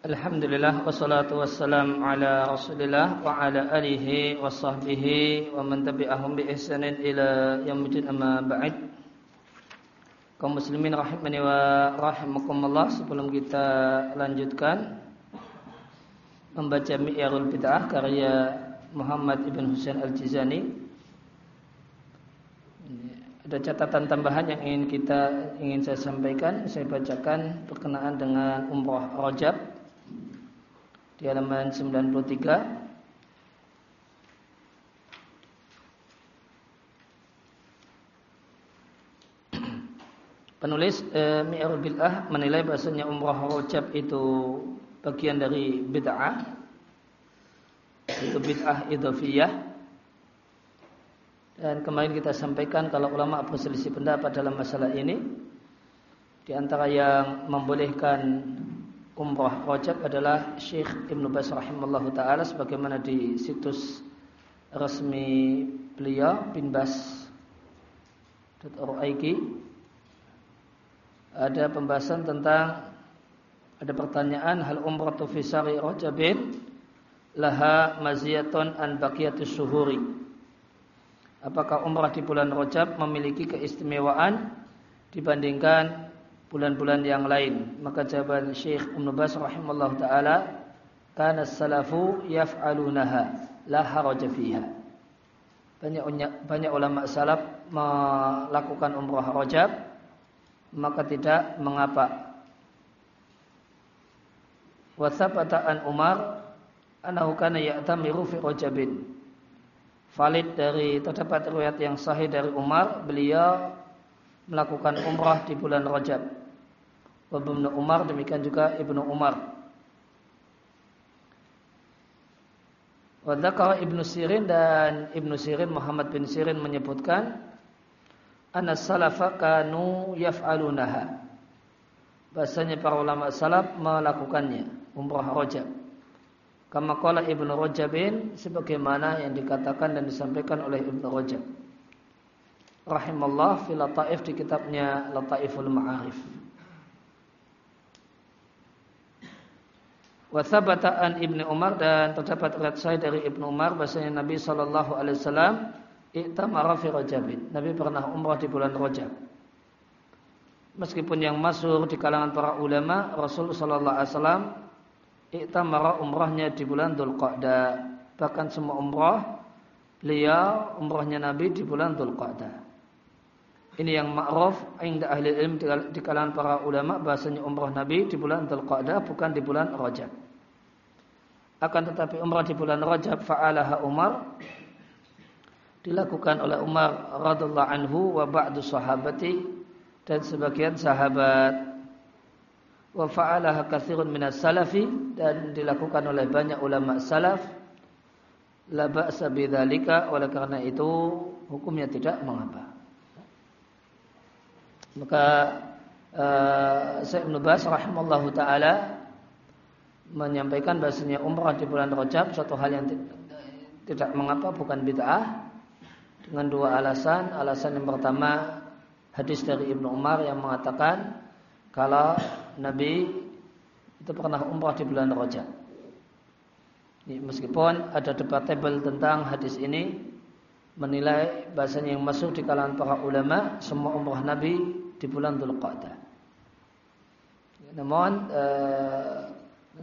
Alhamdulillah wassalatu wassalam ala Rasulillah wa ala alihi wa sahbihi wa man tabi'ahum bi ihsanin ila yaumil amma ba'd. Kaum muslimin rahimani wa rahimakumullah sebelum kita lanjutkan membaca Mi'yarul Bid'ah karya Muhammad ibn Husain Al-Jizani. Ada catatan tambahan yang ingin kita ingin saya sampaikan, saya bacakan berkenaan dengan umrah Rajab di halaman 93 Penulis e, Mi'arul Bid'ah menilai bahasanya umrah rojab itu bagian dari bid'ah. Itu bid'ah idhafiyah. Dan kemarin kita sampaikan kalau ulama berselisih pendapat dalam masalah ini. Di antara yang membolehkan umrah Rajab adalah Syekh Ibn Bas rahimallahu taala sebagaimana di situs resmi beliau bin Bas ada pembahasan tentang ada pertanyaan hal umrah fi sari Rajabin laha maziyatun an baqiyatus suhuri. Apakah umrah di bulan Rajab memiliki keistimewaan dibandingkan bulan-bulan yang lain. Maka jawaban Syekh Ibn Bas rahimahullah taala kana salafu yaf'alunaha la haraja fiha. Banyak banyak ulama salaf melakukan umrah Rajab maka tidak mengapa. Wa thabata an Umar annahu kana ya'tamiru fi Rajabin. Valid dari terdapat riwayat yang sahih dari Umar, beliau melakukan umrah di bulan Rajab. Ibnu Umar demikian juga Ibnu Umar. Wadakar Ibnu Sirin dan Ibnu Sirin Muhammad bin Sirin menyebutkan anas salafa kanu yaf'alunaha. Bahasanya para ulama salaf melakukannya umrah rajab. Kama qala Ibnu Rajabin sebagaimana yang dikatakan dan disampaikan oleh Ibnu Rajab. Rahimallah fi lataif di kitabnya Lataiful Ma'arif. Wasabataan Ibnu Umar dan terdapat riwayat saya dari Ibnu Umar bahasanya Nabi Shallallahu Alaihi Wasallam iktamara fi Rajabin. Nabi pernah umrah di bulan Rajab. Meskipun yang masuk di kalangan para ulama, Rasul Shallallahu Alaihi Wasallam iktamara umrahnya di bulan Dhul Qa'dah. Bahkan semua umrah beliau umrahnya Nabi di bulan Dhul Qa'dah. Ini yang ma'ruf inda ahli ilm di kalangan para ulama bahasanya umrah Nabi di bulan Dhul bukan di bulan Rajab. Akan tetapi umrah di bulan Rajab fa'alaha Umar dilakukan oleh Umar radhiallahu anhu wa ba'du sahabati dan sebagian sahabat. Wa fa'alaha katsirun minas salafi dan dilakukan oleh banyak ulama salaf. La ba'sa bidzalika oleh karena itu hukumnya tidak mengapa maka uh, Syekh Ibn Bas rahimallahu taala menyampaikan bahasanya umrah di bulan Rajab suatu hal yang tidak mengapa bukan bid'ah dengan dua alasan. Alasan yang pertama hadis dari Ibnu Umar yang mengatakan kalau Nabi itu pernah umrah di bulan Rajab. Meskipun ada debatable tentang hadis ini menilai bahasanya yang masuk di kalangan para ulama semua umrah Nabi di bulan Dhul Qa'dah. Namun eh,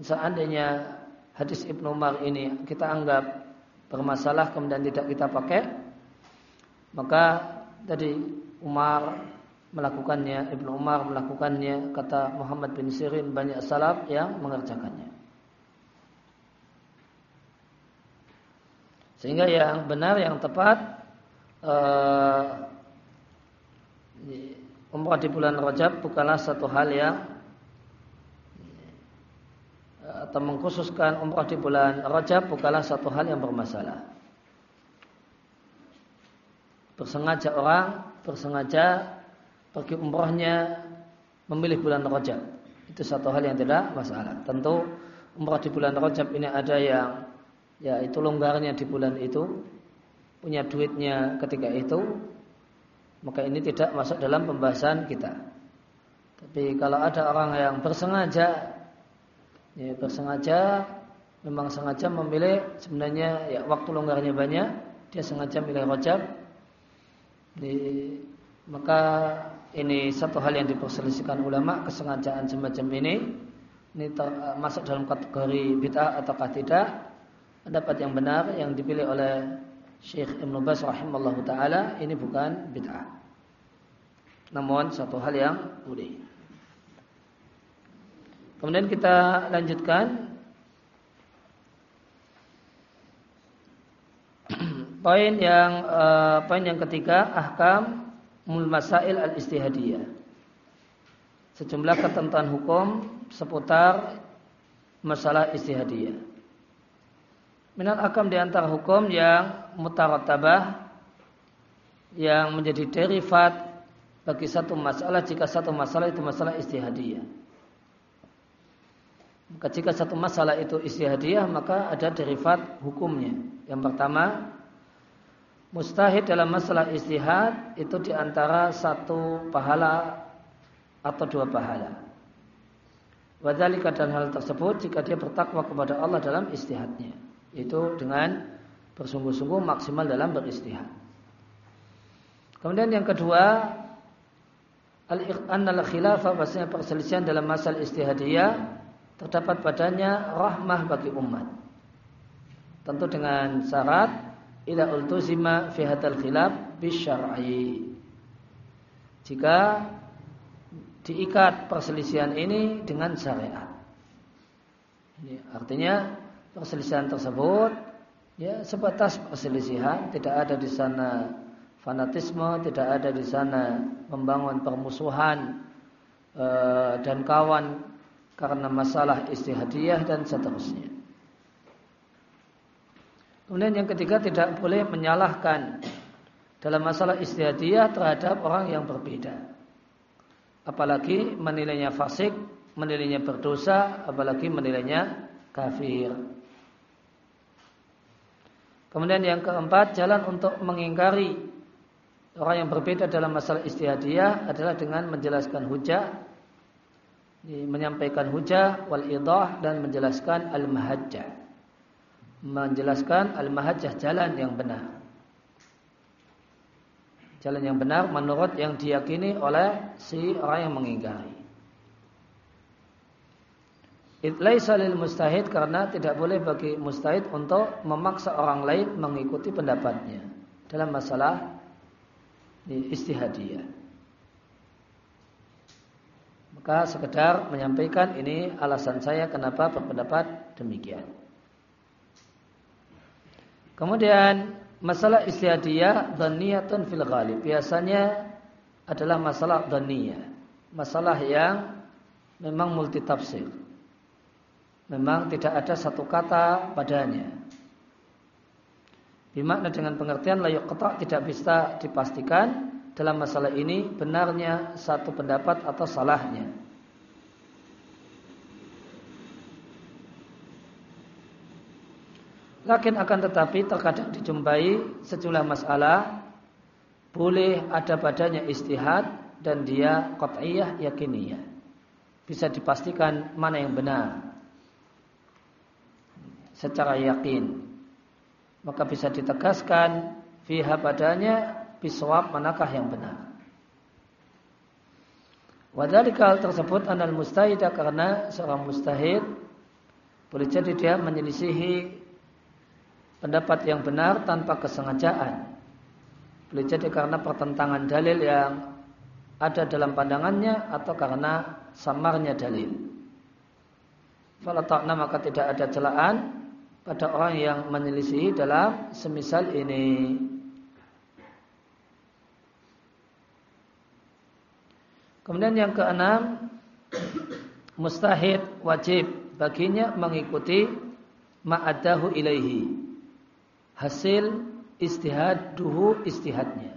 seandainya hadis Ibnu Umar ini kita anggap bermasalah kemudian tidak kita pakai, maka tadi Umar melakukannya, Ibnu Umar melakukannya, kata Muhammad bin Sirin banyak salaf yang mengerjakannya. Sehingga yang benar, yang tepat uh, umrah di bulan Rajab bukanlah satu hal yang atau mengkhususkan umrah di bulan Rajab bukanlah satu hal yang bermasalah. Bersengaja orang bersengaja pergi umrahnya memilih bulan Rajab. Itu satu hal yang tidak masalah. Tentu umrah di bulan Rajab ini ada yang ya itu longgarnya di bulan itu, punya duitnya ketika itu, maka ini tidak masuk dalam pembahasan kita. Tapi kalau ada orang yang bersengaja Ya, bersengaja memang sengaja memilih sebenarnya ya waktu longgarnya banyak, dia sengaja milih rojab. Di, maka ini satu hal yang diperselisihkan ulama kesengajaan semacam ini ini masuk dalam kategori bid'ah ataukah tidak pendapat yang benar yang dipilih oleh Syekh Ibn Bas rahimallahu taala ini bukan bid'ah namun satu hal yang boleh kemudian kita lanjutkan poin yang uh, poin yang ketiga ahkam mul masail al istihadiyah. Sejumlah ketentuan hukum seputar masalah istihadiyah. Minat akam di antara hukum yang mutaratabah yang menjadi derivat bagi satu masalah jika satu masalah itu masalah istihadiyah. Maka jika satu masalah itu istihadiyah maka ada derivat hukumnya. Yang pertama Mustahid dalam masalah istihad itu di antara satu pahala atau dua pahala. Wadhalika dan hal tersebut jika dia bertakwa kepada Allah dalam istihadnya. Itu dengan bersungguh-sungguh maksimal dalam beristihad. Kemudian yang kedua, al khilafah bahasanya perselisihan dalam masalah istihadiyah terdapat padanya rahmah bagi umat. Tentu dengan syarat ila ultuzima fi hadal khilaf bisyar'i. Jika diikat perselisihan ini dengan syariat. Ini artinya perselisihan tersebut ya sebatas perselisihan, tidak ada di sana fanatisme, tidak ada di sana membangun permusuhan e, dan kawan karena masalah istihadiyah dan seterusnya. Kemudian yang ketiga tidak boleh menyalahkan dalam masalah istihadiyah terhadap orang yang berbeda. Apalagi menilainya fasik, menilainya berdosa, apalagi menilainya kafir. Kemudian yang keempat, jalan untuk mengingkari orang yang berbeda dalam masalah istihadiyah adalah dengan menjelaskan hujah, menyampaikan hujah, wal idah dan menjelaskan al-mahajjah menjelaskan al-mahajjah jalan yang benar. Jalan yang benar menurut yang diyakini oleh si orang yang mengingkari. Itlaisa lil mustahid karena tidak boleh bagi mustahid untuk memaksa orang lain mengikuti pendapatnya dalam masalah istihadiyah. Maka sekedar menyampaikan ini alasan saya kenapa berpendapat demikian. Kemudian masalah istihadiyah dhaniyatun fil ghalib. Biasanya adalah masalah dhaniyah. Masalah yang memang multi tafsir. Memang tidak ada satu kata padanya. Bimakna dengan pengertian layak ketak tidak bisa dipastikan dalam masalah ini benarnya satu pendapat atau salahnya. Lakin akan tetapi terkadang dijumpai sejumlah masalah boleh ada padanya istihad dan dia qat'iyah yakiniyah. Bisa dipastikan mana yang benar secara yakin. Maka bisa ditegaskan fiha padanya biswab manakah yang benar. Wadhalika hal tersebut anal mustahidah karena seorang mustahid boleh jadi dia menyelisihi pendapat yang benar tanpa kesengajaan. Boleh jadi karena pertentangan dalil yang ada dalam pandangannya atau karena samarnya dalil. Fala ta'na maka tidak ada celaan pada orang yang menyelisih dalam semisal ini. Kemudian yang keenam, mustahid wajib baginya mengikuti ma'adahu ilaihi hasil istihad duhu istihadnya.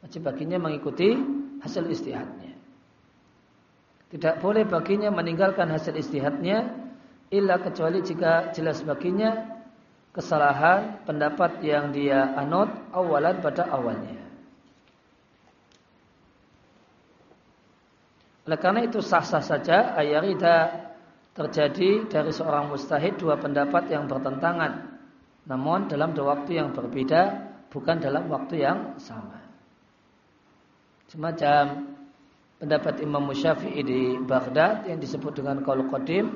Wajib baginya mengikuti hasil istihadnya. Tidak boleh baginya meninggalkan hasil istihadnya illa kecuali jika jelas baginya kesalahan pendapat yang dia anut awalan pada awalnya. Oleh karena itu sah-sah saja ayarida terjadi dari seorang mustahid dua pendapat yang bertentangan. Namun dalam dua waktu yang berbeda, bukan dalam waktu yang sama. Semacam pendapat Imam Syafi'i di Baghdad yang disebut dengan Qaul Qadim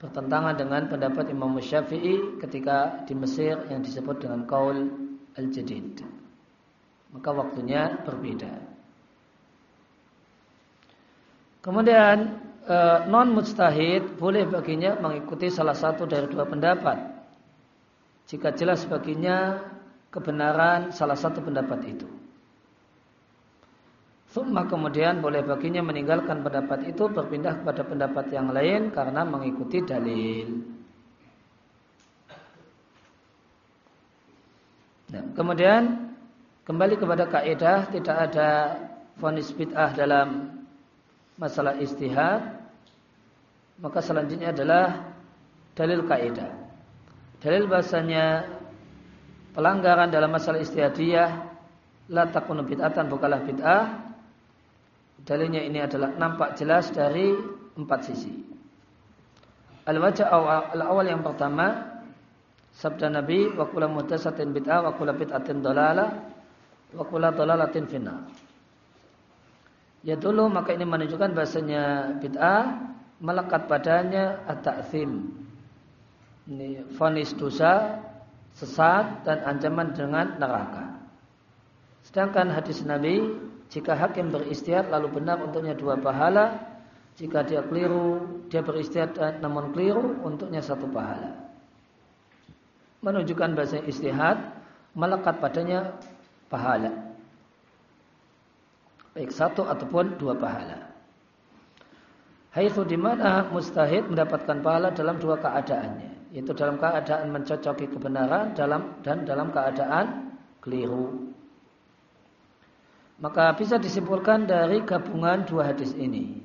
bertentangan dengan pendapat Imam Syafi'i ketika di Mesir yang disebut dengan Qaul Al-Jadid. Maka waktunya berbeda. Kemudian e, non mustahid boleh baginya mengikuti salah satu dari dua pendapat. Jika jelas baginya kebenaran salah satu pendapat itu. Summa kemudian boleh baginya meninggalkan pendapat itu berpindah kepada pendapat yang lain karena mengikuti dalil. Nah, kemudian kembali kepada kaidah tidak ada fonis bid'ah dalam masalah istihad maka selanjutnya adalah dalil kaidah. Dalil bahasanya pelanggaran dalam masalah istihadiyah la takunu bid'atan bukalah bid'ah. Dalilnya ini adalah nampak jelas dari empat sisi. Al-wajah awal, yang pertama sabda Nabi wa kullu muhdatsatin bid'ah wa kullu bid'atin dalalah wa kullu dalalatin finnar. Ya dulu maka ini menunjukkan bahasanya bid'ah melekat padanya at-ta'zim. Ini fonis dosa, sesat dan ancaman dengan neraka. Sedangkan hadis Nabi, jika hakim beristihad lalu benar untuknya dua pahala, jika dia keliru, dia beristihad namun keliru, untuknya satu pahala. Menunjukkan bahasa istihad melekat padanya pahala baik satu ataupun dua pahala. Haitsu di mana mustahid mendapatkan pahala dalam dua keadaannya, yaitu dalam keadaan mencocoki kebenaran dalam dan dalam keadaan keliru. Maka bisa disimpulkan dari gabungan dua hadis ini.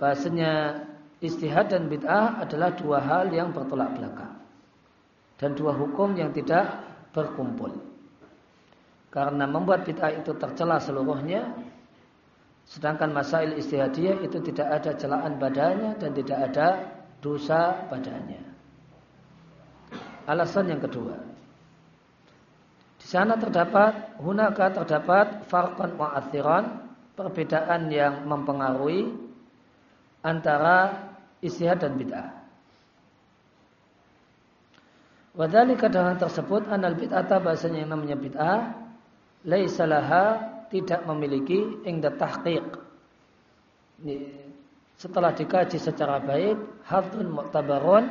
Bahasanya istihad dan bid'ah adalah dua hal yang bertolak belakang. Dan dua hukum yang tidak berkumpul. Karena membuat bid'ah itu tercela seluruhnya Sedangkan masail istihadiyah itu tidak ada celaan badannya dan tidak ada dosa badannya. Alasan yang kedua. Sana terdapat, hunaka terdapat farqan mu'athiran, perbedaan yang mempengaruhi antara istihad dan bid'ah. Wadhalika dengan tersebut anal bid'ata bahasanya yang namanya bid'ah laisalaha tidak memiliki ingda tahqiq. Setelah dikaji secara baik, hadun mu'tabarun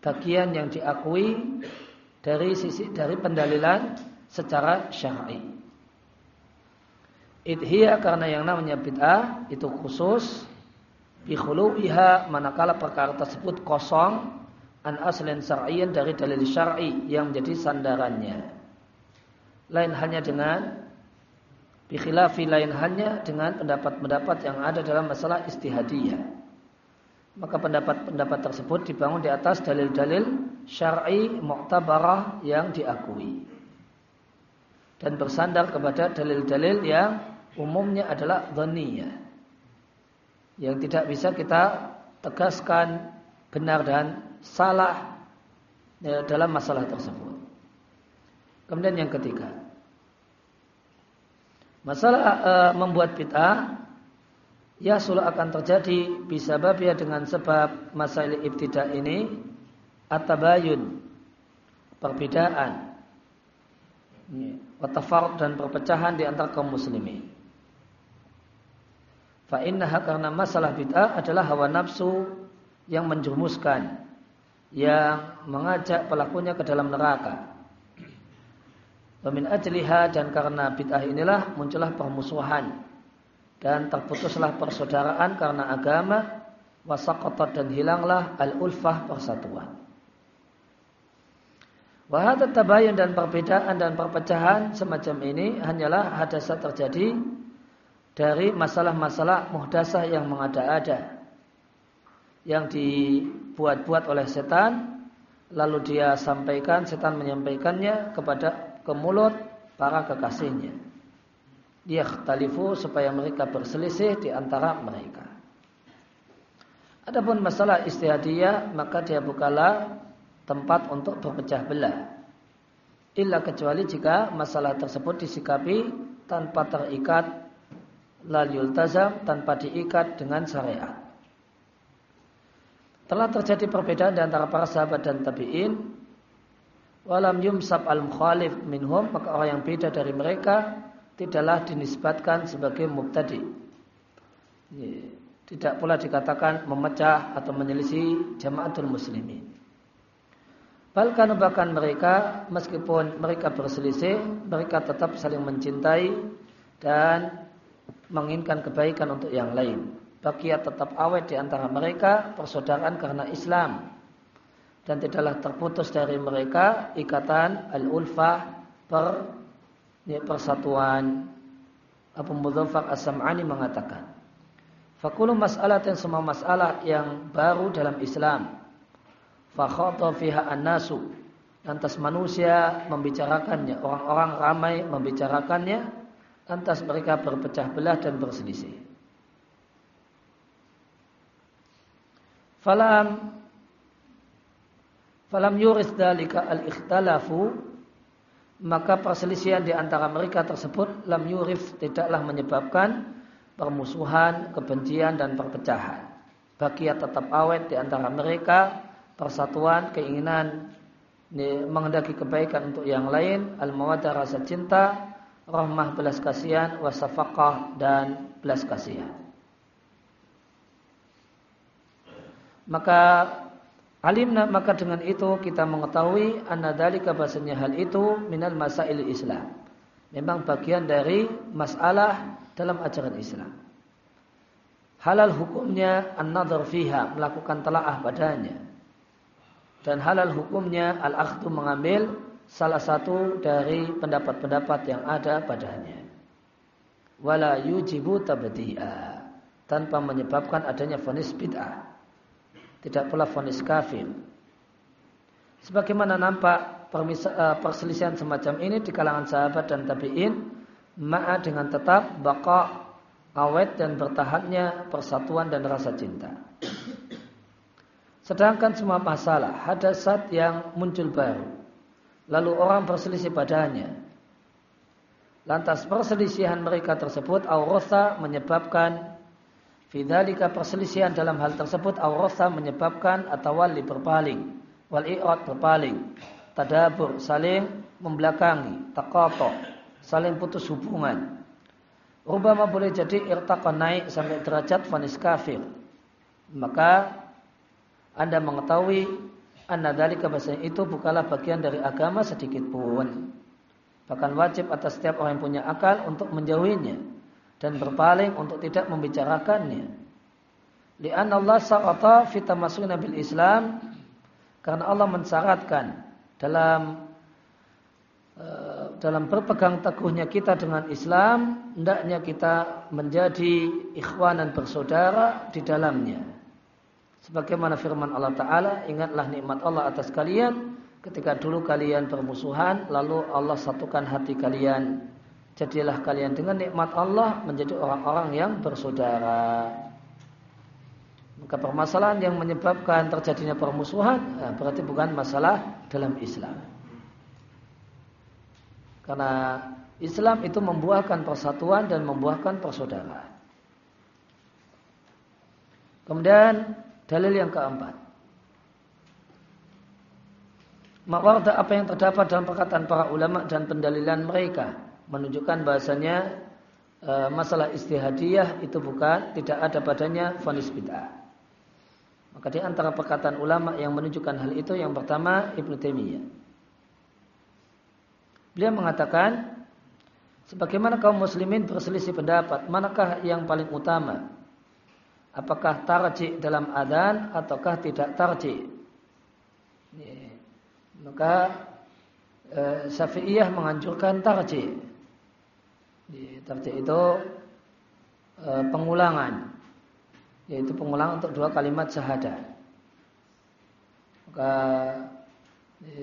bagian yang diakui dari sisi dari pendalilan secara syar'i. Idhiya karena yang namanya bid'ah itu khusus bikhulu'iha manakala perkara tersebut kosong an aslin syar'iyyan dari dalil syar'i yang menjadi sandarannya lain hanya dengan bikhilafi lain hanya dengan pendapat-pendapat yang ada dalam masalah istihadiyah. Maka pendapat-pendapat tersebut dibangun di atas dalil-dalil syar'i mu'tabarah yang diakui. Dan bersandar kepada dalil-dalil yang umumnya adalah dhaniyah. Yang tidak bisa kita tegaskan benar dan salah ya, dalam masalah tersebut. Kemudian yang ketiga, masalah e, membuat bid'ah ya sulah akan terjadi bisa babia dengan sebab masalah ibtidah ini atabayun perbedaan watafar dan perpecahan di antara kaum muslimin. Fa karena masalah bid'ah adalah hawa nafsu yang menjerumuskan yang mengajak pelakunya ke dalam neraka. Wamin ajliha dan karena bid'ah inilah muncullah permusuhan dan terputuslah persaudaraan karena agama wasaqatat dan hilanglah al-ulfah persatuan. Wahada tabayun dan perbedaan dan perpecahan semacam ini hanyalah hadasa terjadi dari masalah-masalah muhdasah yang mengada-ada yang dibuat-buat oleh setan lalu dia sampaikan setan menyampaikannya kepada ke mulut para kekasihnya. Dia talifu supaya mereka berselisih di antara mereka. Adapun masalah istihadiyah maka dia bukalah tempat untuk berpecah belah. Illa kecuali jika masalah tersebut disikapi tanpa terikat lal yultazam tanpa diikat dengan syariat. Telah terjadi perbedaan di antara para sahabat dan tabi'in. Walam yumsab al-mukhalif minhum, maka orang yang beda dari mereka tidaklah dinisbatkan sebagai mubtadi. Tidak pula dikatakan memecah atau menyelisih jamaatul muslimin. Bahkan bahkan mereka meskipun mereka berselisih, mereka tetap saling mencintai dan menginginkan kebaikan untuk yang lain. Bakia tetap awet di antara mereka persaudaraan karena Islam dan tidaklah terputus dari mereka ikatan al-ulfah per persatuan. Abu Mudzafar As-Sam'ani mengatakan, "Fakulu mas'alah dan semua masalah yang baru dalam Islam, fakhata fiha an-nasu." Lantas manusia membicarakannya, orang-orang ramai membicarakannya, lantas mereka berpecah belah dan berselisih. Falam falam yuris dalika al-ikhtalafu maka perselisihan di antara mereka tersebut lam yurif tidaklah menyebabkan permusuhan, kebencian dan perpecahan. Bakia tetap awet di antara mereka persatuan, keinginan mengendaki kebaikan untuk yang lain, al-mawaddah rasa cinta, rahmah belas kasihan, wasafaqah dan belas kasihan. Maka alimna maka dengan itu kita mengetahui anna dalika bahasanya hal itu minal masail Islam. Memang bagian dari masalah dalam ajaran Islam. Halal hukumnya an-nadhar fiha, melakukan telaah padanya. Dan halal hukumnya al-akhdu mengambil salah satu dari pendapat-pendapat yang ada padanya. Wala yujibu tabdi'a tanpa menyebabkan adanya fonis bid'ah. Tidak pula fonis kafir. Sebagaimana nampak eh, perselisihan semacam ini di kalangan sahabat dan tabi'in, ma'a dengan tetap baqa awet dan bertahannya persatuan dan rasa cinta. Sedangkan semua masalah hadasat yang muncul baru lalu orang berselisih padanya. Lantas perselisihan mereka tersebut aurotha menyebabkan Fidalika perselisihan dalam hal tersebut aurotha menyebabkan atau wali berpaling wal i'rad berpaling tadabur saling membelakangi taqata saling putus hubungan Rubama boleh jadi irtaqa naik sampai derajat fanis kafir maka anda mengetahui anna dalika bahasanya itu bukanlah bagian dari agama sedikit pun. Bahkan wajib atas setiap orang yang punya akal untuk menjauhinya dan berpaling untuk tidak membicarakannya. Lian Allah sa'ata fitamasukna bil Islam karena Allah mensyaratkan dalam eh, dalam berpegang teguhnya kita dengan Islam, hendaknya kita menjadi ikhwan dan bersaudara di dalamnya. Sebagaimana firman Allah Ta'ala, ingatlah nikmat Allah atas kalian ketika dulu kalian bermusuhan, lalu Allah satukan hati kalian. Jadilah kalian dengan nikmat Allah menjadi orang-orang yang bersaudara. Maka permasalahan yang menyebabkan terjadinya permusuhan nah, berarti bukan masalah dalam Islam. Karena Islam itu membuahkan persatuan dan membuahkan persaudaraan. Kemudian Dalil yang keempat. Mawarda apa yang terdapat dalam perkataan para ulama dan pendalilan mereka menunjukkan bahasanya e, masalah istihadiyah itu bukan tidak ada padanya fonis bid'ah. Maka di antara perkataan ulama yang menunjukkan hal itu yang pertama Ibnu Taimiyah. Beliau mengatakan sebagaimana kaum muslimin berselisih pendapat manakah yang paling utama apakah tarji dalam adan ataukah tidak tarji. Maka e, Syafi'iyah menganjurkan tarji. Tarji itu e, pengulangan, yaitu pengulangan untuk dua kalimat syahadat. Maka e,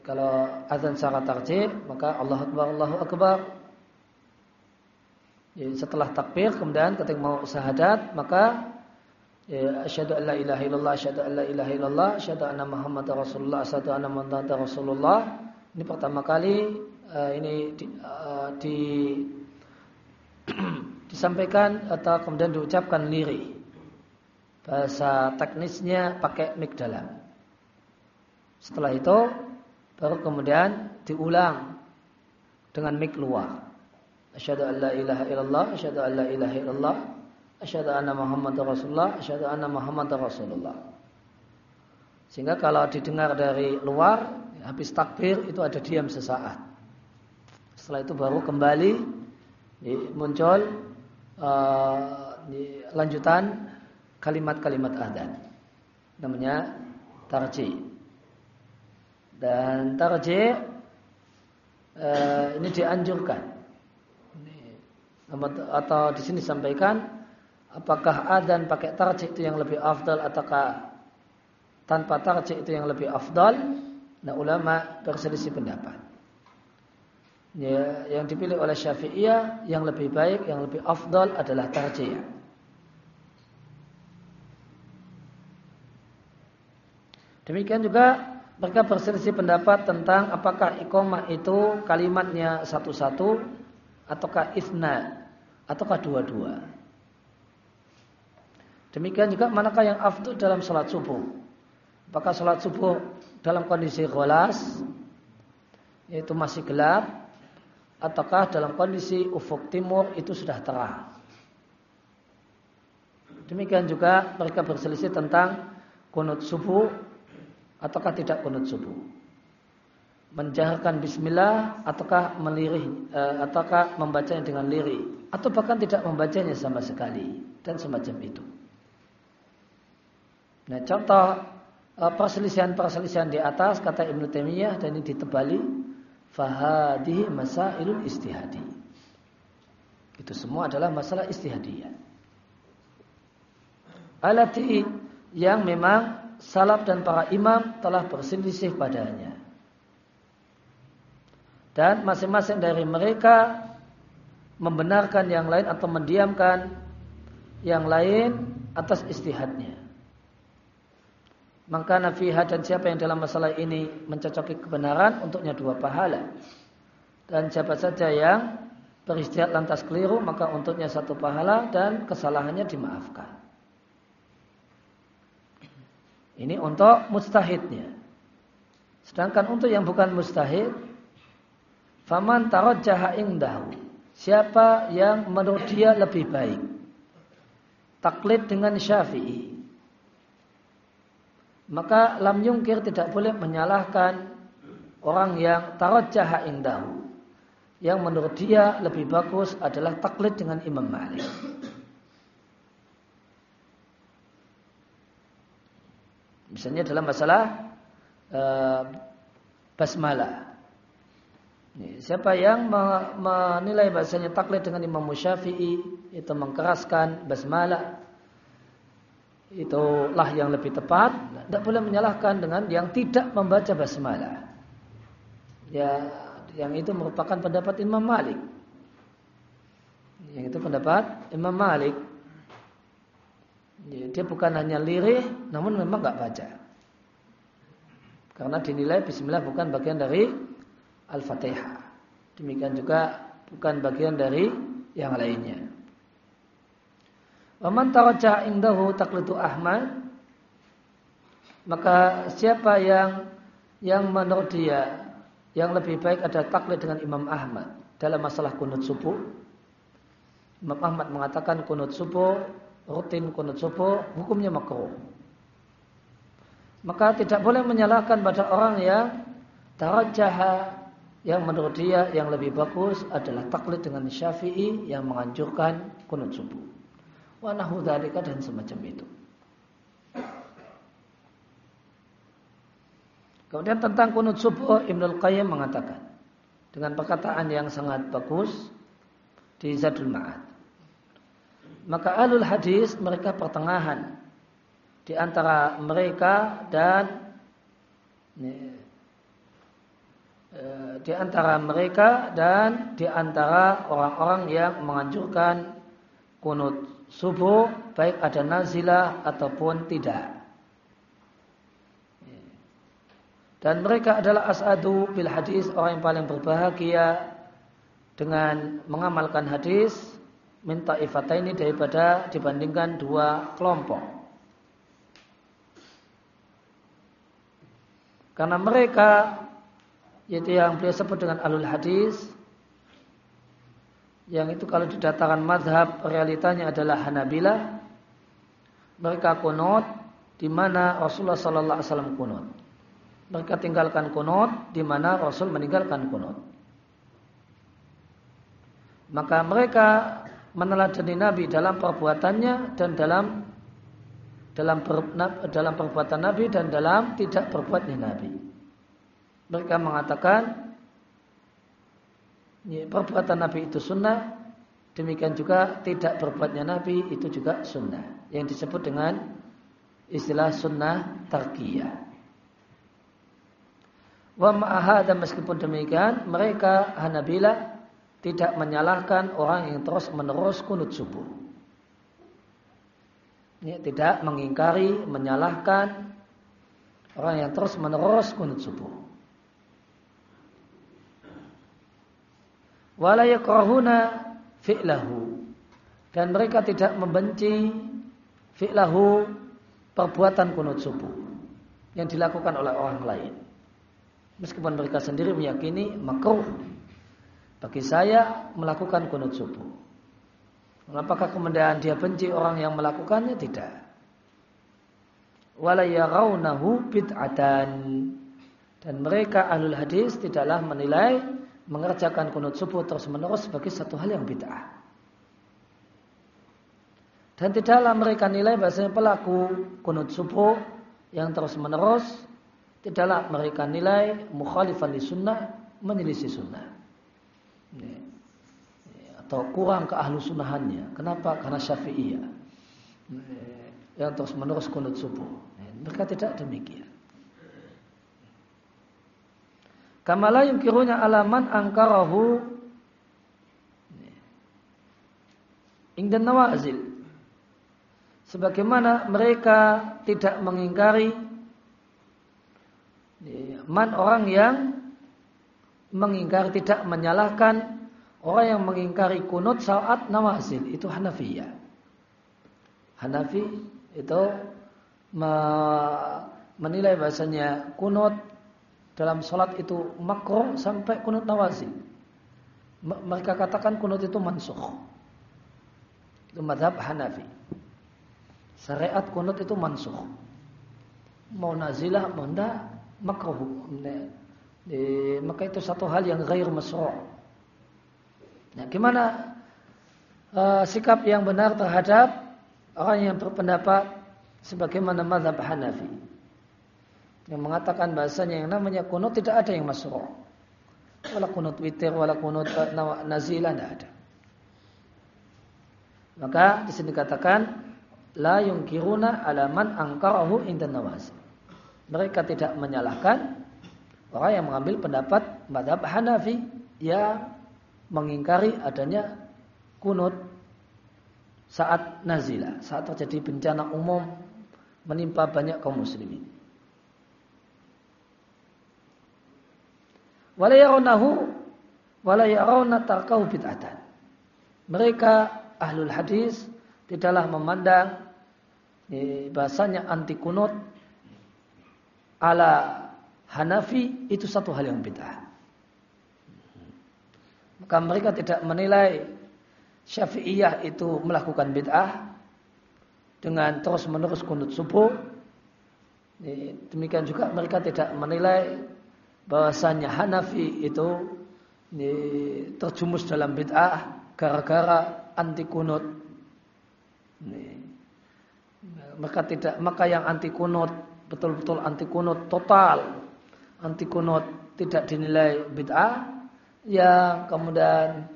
kalau azan secara tarji, maka Allah Akbar, Allahu Akbar jadi setelah takbir kemudian ketika mau syahadat maka ya, asyhadu an la ilaha illallah asyhadu an la ilaha illallah asyhadu anna muhammadar rasulullah asyhadu anna muhammadar rasulullah. Ini pertama kali uh, ini di, uh, di disampaikan atau kemudian diucapkan lirih. Bahasa teknisnya pakai mik dalam setelah itu baru kemudian diulang dengan mik luar asyhadu an la ilaha illallah asyhadu an la ilaha illallah asyhadu anna muhammadar rasulullah asyhadu anna muhammadar rasulullah. Sehingga kalau didengar dari luar habis takbir itu ada diam sesaat. Setelah itu baru kembali muncul uh, lanjutan kalimat-kalimat adzan. Namanya tarji. Dan tarji uh, ini dianjurkan atau di sini sampaikan apakah adzan pakai tarjih itu yang lebih afdal ataukah tanpa tarjih itu yang lebih afdal? Nah, ulama berselisih pendapat. Ya, yang dipilih oleh Syafi'iyah yang lebih baik, yang lebih afdal adalah tarjih. Demikian juga mereka berselisih pendapat tentang apakah iqamah itu kalimatnya satu-satu ataukah isna ataukah dua-dua. Demikian juga manakah yang afdal dalam sholat subuh? Apakah sholat subuh dalam kondisi golas, yaitu masih gelap, ataukah dalam kondisi ufuk timur itu sudah terang? Demikian juga mereka berselisih tentang kunut subuh ataukah tidak kunut subuh. Menjaharkan bismillah ataukah melirih eh, ataukah membacanya dengan lirih atau bahkan tidak membacanya sama sekali dan semacam itu. Nah, contoh eh, perselisihan-perselisihan di atas kata Ibnu Taimiyah dan ini ditebali fahadihi masailul istihadi. Itu semua adalah masalah istihadiyah. Alati yang memang salaf dan para imam telah berselisih padanya. Dan masing-masing dari mereka membenarkan yang lain atau mendiamkan yang lain atas istihadnya. Maka nafiha dan siapa yang dalam masalah ini mencocoki kebenaran untuknya dua pahala. Dan siapa saja yang beristihad lantas keliru maka untuknya satu pahala dan kesalahannya dimaafkan. Ini untuk mustahidnya. Sedangkan untuk yang bukan mustahid, faman tarajjaha ingdahu. Siapa yang menurut dia lebih baik? Taklid dengan Syafi'i maka lam yungkir tidak boleh menyalahkan orang yang tarajjaha indahu. Yang menurut dia lebih bagus adalah taklid dengan Imam Malik. Misalnya dalam masalah uh, basmalah. Siapa yang menilai bahasanya taklid dengan Imam Syafi'i itu mengkeraskan basmalah itulah yang lebih tepat. Tidak boleh menyalahkan dengan yang tidak membaca basmalah. Ya, yang itu merupakan pendapat Imam Malik. Yang itu pendapat Imam Malik. Dia bukan hanya lirih, namun memang nggak baca. Karena dinilai Bismillah bukan bagian dari Al-Fatihah. Demikian juga bukan bagian dari yang lainnya. Waman tarajah indahu taklitu Ahmad maka siapa yang yang menurut dia yang lebih baik ada taklid dengan Imam Ahmad dalam masalah kunut subuh. Imam Ahmad mengatakan kunut subuh, rutin kunut subuh, hukumnya makruh. Maka tidak boleh menyalahkan pada orang yang tarajah yang menurut dia yang lebih bagus adalah taklid dengan Syafi'i yang menganjurkan kunut subuh wa nahu dan semacam itu. Kemudian tentang kunut subuh Ibnul Qayyim mengatakan dengan perkataan yang sangat bagus di Zadul Ma'ad. Maka alul hadis mereka pertengahan di antara mereka dan di antara mereka dan di antara orang-orang yang menganjurkan kunut subuh baik ada nazilah ataupun tidak. Dan mereka adalah as'adu bil hadis orang yang paling berbahagia dengan mengamalkan hadis minta ifata ini daripada dibandingkan dua kelompok. Karena mereka yaitu yang beliau sebut dengan alul hadis yang itu kalau di dataran madhab realitanya adalah Hanabila mereka kunut di mana Rasulullah Sallallahu Alaihi Wasallam kunut mereka tinggalkan kunut di mana Rasul meninggalkan kunut. Maka mereka meneladani Nabi dalam perbuatannya dan dalam dalam per, dalam perbuatan Nabi dan dalam tidak berbuatnya Nabi. Mereka mengatakan ya, perbuatan Nabi itu sunnah, demikian juga tidak berbuatnya Nabi itu juga sunnah. Yang disebut dengan istilah sunnah tarkiyah. Wa dan meskipun demikian mereka Hanabila tidak menyalahkan orang yang terus menerus kunut subuh. Ini tidak mengingkari, menyalahkan orang yang terus menerus kunut subuh. Wala fi'lahu dan mereka tidak membenci fi'lahu perbuatan kunut subuh yang dilakukan oleh orang lain. Meskipun mereka sendiri meyakini makruh bagi saya melakukan kunut subuh. Apakah kemudian dia benci orang yang melakukannya? Tidak. Wala yarawnahu bid'atan. Dan mereka ahlul hadis tidaklah menilai mengerjakan kunut subuh terus menerus sebagai satu hal yang bid'ah. Dan tidaklah mereka nilai bahasanya pelaku kunut subuh yang terus menerus tidaklah mereka nilai mukhalifan di sunnah menyelisih sunnah. Atau kurang ke ahlu sunnahannya. Kenapa? Karena syafi'iyah. Yang terus menerus kunut subuh. Mereka tidak demikian. Kamala kirunya alaman angkarahu ingdan nawazil. Sebagaimana mereka tidak mengingkari Man orang yang mengingkari tidak menyalahkan orang yang mengingkari kunut saat nawazil itu Hanafiyah. Hanafi itu menilai bahasanya kunut dalam sholat itu makro sampai kunut nawazil. Mereka katakan kunut itu mansuh. Itu madhab Hanafi. Syariat kunut itu mansuh. Mau nazilah, mau enggak, makruh. Maka itu satu hal yang gair masru'. Nah, gimana uh, sikap yang benar terhadap orang yang berpendapat sebagaimana mazhab Hanafi yang mengatakan bahasanya yang namanya kunut tidak ada yang masuk. Wala kunut witir, wala kunut uh, nazilah tidak ada. Maka di sini dikatakan la yungkiruna alaman angkarahu inda nawazil. Mereka tidak menyalahkan orang yang mengambil pendapat madhab Hanafi yang mengingkari adanya kunut saat nazilah, saat terjadi bencana umum menimpa banyak kaum muslimin. Wala yarawnahu wala bid'atan. Mereka ahlul hadis tidaklah memandang eh, bahasanya anti kunut ala Hanafi itu satu hal yang beda. Maka mereka tidak menilai Syafi'iyah itu melakukan bid'ah dengan terus menerus kunut subuh. Demikian juga mereka tidak menilai bahwasanya Hanafi itu terjumus dalam bid'ah gara-gara anti kunut. Maka tidak maka yang anti kunut betul-betul anti kunut total, anti kunut tidak dinilai bid'ah, yang kemudian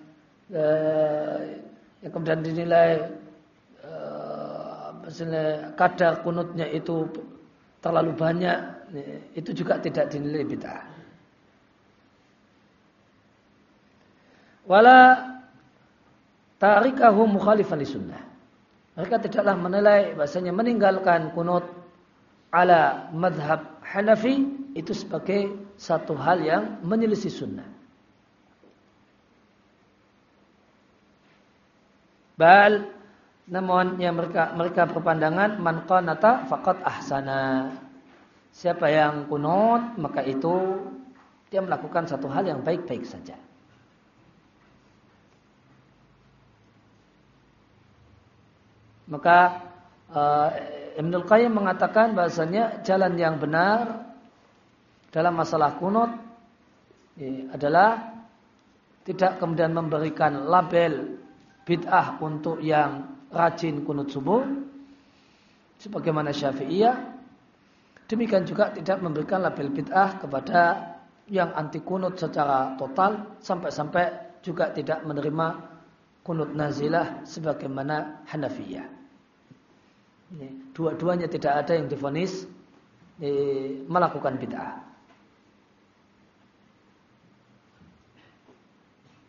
eh, yang kemudian dinilai eh, kadar kunutnya itu terlalu banyak, itu juga tidak dinilai bid'ah. Wala tarikahu mukhalifan sunnah. Mereka tidaklah menilai bahasanya meninggalkan kunut ala madhab Hanafi itu sebagai satu hal yang menyelisih sunnah. Bal namun yang mereka mereka berpandangan man qanata faqad ahsana. Siapa yang kunut maka itu dia melakukan satu hal yang baik-baik saja. Maka uh, Ibnul Qayyim mengatakan bahasanya jalan yang benar dalam masalah kunut ya, adalah tidak kemudian memberikan label bid'ah untuk yang rajin kunut subuh sebagaimana Syafi'iyah demikian juga tidak memberikan label bid'ah kepada yang anti kunut secara total sampai-sampai juga tidak menerima kunut nazilah sebagaimana Hanafiyah. Dua-duanya tidak ada yang difonis melakukan bid'ah.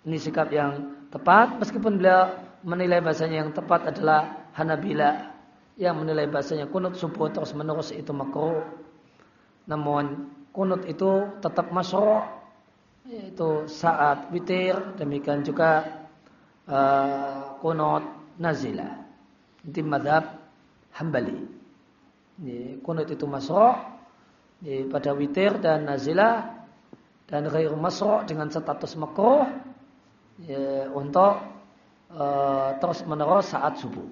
Ini sikap yang tepat meskipun beliau menilai bahasanya yang tepat adalah Hanabila yang menilai bahasanya kunut subuh terus menerus itu makruh. Namun kunut itu tetap masuk yaitu saat witir demikian juga uh, kunut nazilah di madhab hambali kunut itu masuk pada witir dan nazilah dan ghair masuk dengan status makruh ya, untuk uh, terus menerus saat subuh.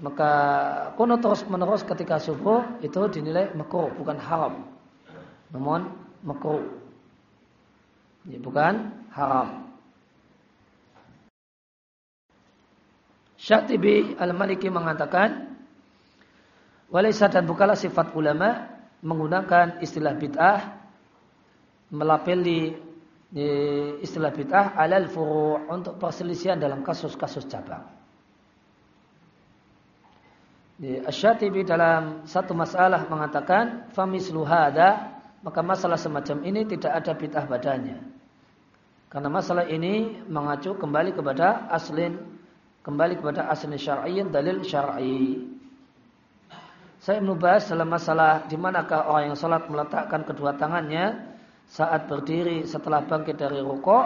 Maka kuno terus menerus ketika subuh itu dinilai makruh bukan haram. Namun makruh. Bukan haram. Syatibi al-Maliki mengatakan Walaysa dan bukalah sifat ulama menggunakan istilah bid'ah melapeli istilah bid'ah alal furu' untuk perselisihan dalam kasus-kasus cabang. Asy-Syatibi dalam satu masalah mengatakan famislu hada maka masalah semacam ini tidak ada bid'ah badannya. Karena masalah ini mengacu kembali kepada aslin kembali kepada aslin syar'iyyin dalil syar'i. Saya membahas dalam masalah di manakah orang yang salat meletakkan kedua tangannya saat berdiri setelah bangkit dari rukuk,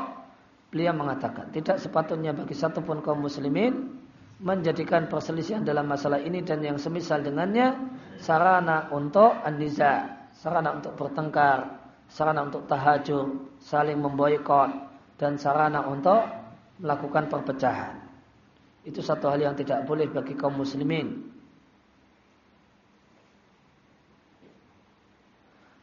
beliau mengatakan tidak sepatutnya bagi satupun kaum muslimin menjadikan perselisihan dalam masalah ini dan yang semisal dengannya sarana untuk aniza, sarana untuk bertengkar, sarana untuk tahajud, saling memboikot dan sarana untuk melakukan perpecahan. Itu satu hal yang tidak boleh bagi kaum muslimin.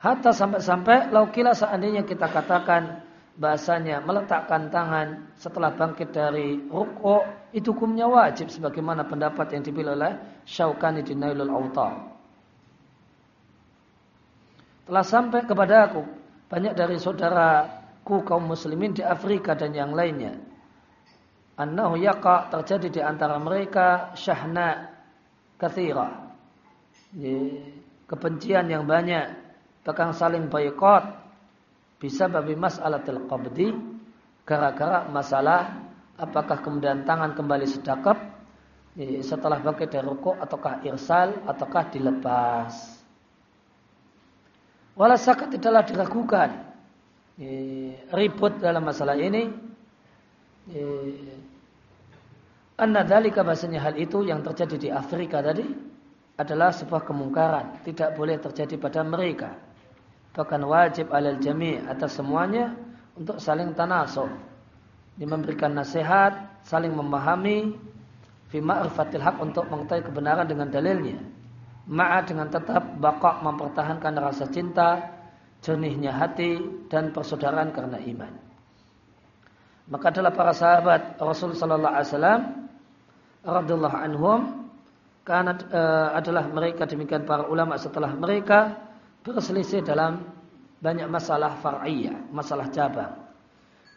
Hatta sampai-sampai laukila seandainya kita katakan bahasanya meletakkan tangan setelah bangkit dari rukuk itu hukumnya wajib sebagaimana pendapat yang dipilih oleh Syaukani di Nailul Autar. Telah sampai kepada aku banyak dari saudaraku kaum muslimin di Afrika dan yang lainnya. Annahu yaqa terjadi di antara mereka syahna kathira. Kebencian yang banyak, bahkan saling boykot bisa babi mas'alatil qabdi gara-gara masalah apakah kemudian tangan kembali sedekap setelah bangkit dari rukuk ataukah irsal ataukah dilepas. Walasakat tidaklah diragukan ribut dalam masalah ini. Anna dalika bahasanya hal itu yang terjadi di Afrika tadi adalah sebuah kemungkaran, tidak boleh terjadi pada mereka bahkan wajib alal jami' atas semuanya untuk saling tanasuh. Ini memberikan nasihat, saling memahami fi ma'rifatil haq untuk mengetahui kebenaran dengan dalilnya. Ma'a dengan tetap bakok mempertahankan rasa cinta, jernihnya hati dan persaudaraan karena iman. Maka adalah para sahabat Rasul sallallahu alaihi wasallam radhiyallahu anhum karena uh, adalah mereka demikian para ulama setelah mereka berselisih dalam banyak masalah far'iyah, masalah cabang.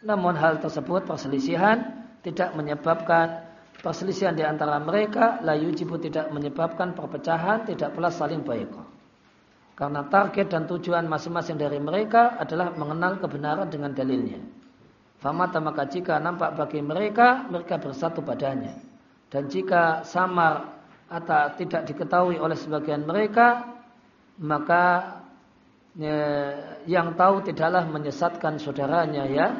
Namun hal tersebut perselisihan tidak menyebabkan perselisihan di antara mereka la yujibu tidak menyebabkan perpecahan, tidak pula saling baikah. Karena target dan tujuan masing-masing dari mereka adalah mengenal kebenaran dengan dalilnya. Famata maka jika nampak bagi mereka, mereka bersatu padanya. Dan jika samar atau tidak diketahui oleh sebagian mereka, maka ya, yang tahu tidaklah menyesatkan saudaranya ya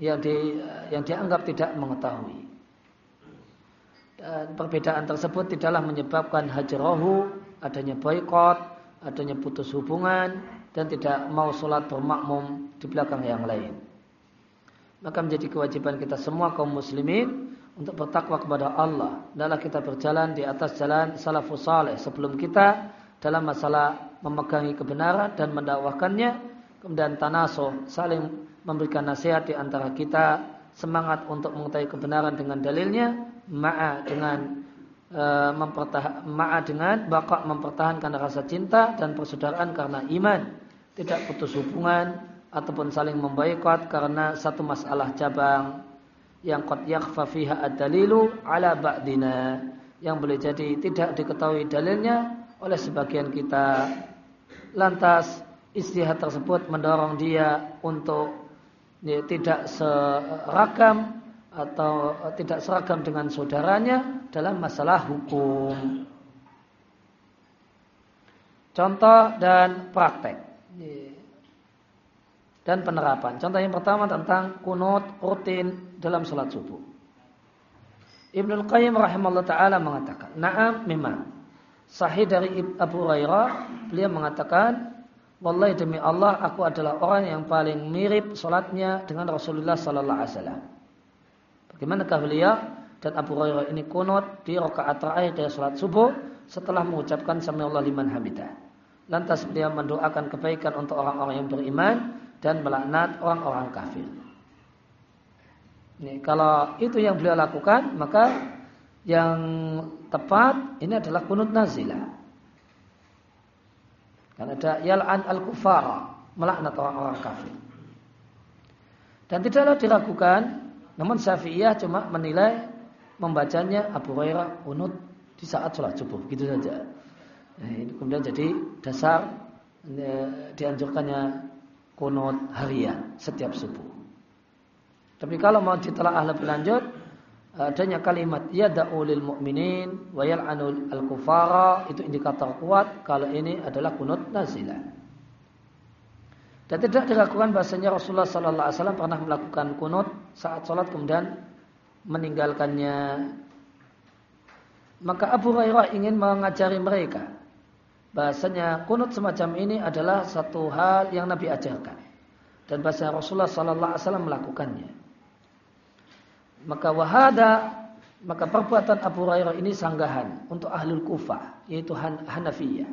yang di, yang dianggap tidak mengetahui. Dan perbedaan tersebut tidaklah menyebabkan hajrahu, adanya boykot, adanya putus hubungan, dan tidak mau sholat bermakmum di belakang yang lain. Maka menjadi kewajiban kita semua kaum muslimin untuk bertakwa kepada Allah. Adalah kita berjalan di atas jalan salafus saleh sebelum kita dalam masalah memegangi kebenaran dan mendakwahkannya. Kemudian tanaso saling memberikan nasihat di antara kita semangat untuk mengetahui kebenaran dengan dalilnya ma'a dengan e, mempertahan ma'a dengan bakal mempertahankan rasa cinta dan persaudaraan karena iman tidak putus hubungan ataupun saling memboikot karena satu masalah cabang yang qad yakhfa fiha ad-dalilu ala ba'dina yang boleh jadi tidak diketahui dalilnya oleh sebagian kita lantas istihad tersebut mendorong dia untuk ya, tidak seragam atau tidak seragam dengan saudaranya dalam masalah hukum. Contoh dan praktek. Dan penerapan. Contoh yang pertama tentang kunut rutin dalam sholat subuh. Ibnul Qayyim rahimahullah ta'ala mengatakan, Naam memang. Sahih dari Abu Hurairah, beliau mengatakan, Wallahi demi Allah, aku adalah orang yang paling mirip sholatnya dengan Rasulullah Sallallahu Alaihi Wasallam. Bagaimanakah beliau dan Abu Hurairah ini kunut di rakaat terakhir dari sholat subuh setelah mengucapkan Samiallah liman hamidah. Lantas beliau mendoakan kebaikan untuk orang-orang yang beriman dan melaknat orang-orang kafir. Ini, kalau itu yang beliau lakukan, maka yang tepat ini adalah kunut nazilah. Karena ada yal'an al-kufara, melaknat orang-orang kafir. Dan tidaklah diragukan, namun Syafi'iyah cuma menilai membacanya Abu Hurairah kunut di saat sholat subuh, gitu saja. Nah, ini kemudian jadi dasar eh, dianjurkannya kunut harian setiap subuh. Tapi kalau mau ditelaah lebih lanjut, adanya kalimat yada'u lil mu'minin wa yal'anu al-kufara itu indikator kuat kalau ini adalah kunut nazilah. Dan tidak diragukan bahasanya Rasulullah sallallahu alaihi wasallam pernah melakukan kunut saat sholat kemudian meninggalkannya. Maka Abu Hurairah ingin mengajari mereka bahasanya kunut semacam ini adalah satu hal yang Nabi ajarkan dan bahasa Rasulullah sallallahu alaihi wasallam melakukannya. Maka wahada maka perbuatan Abu Hurairah ini sanggahan untuk ahlul Kufah yaitu Hanafiyah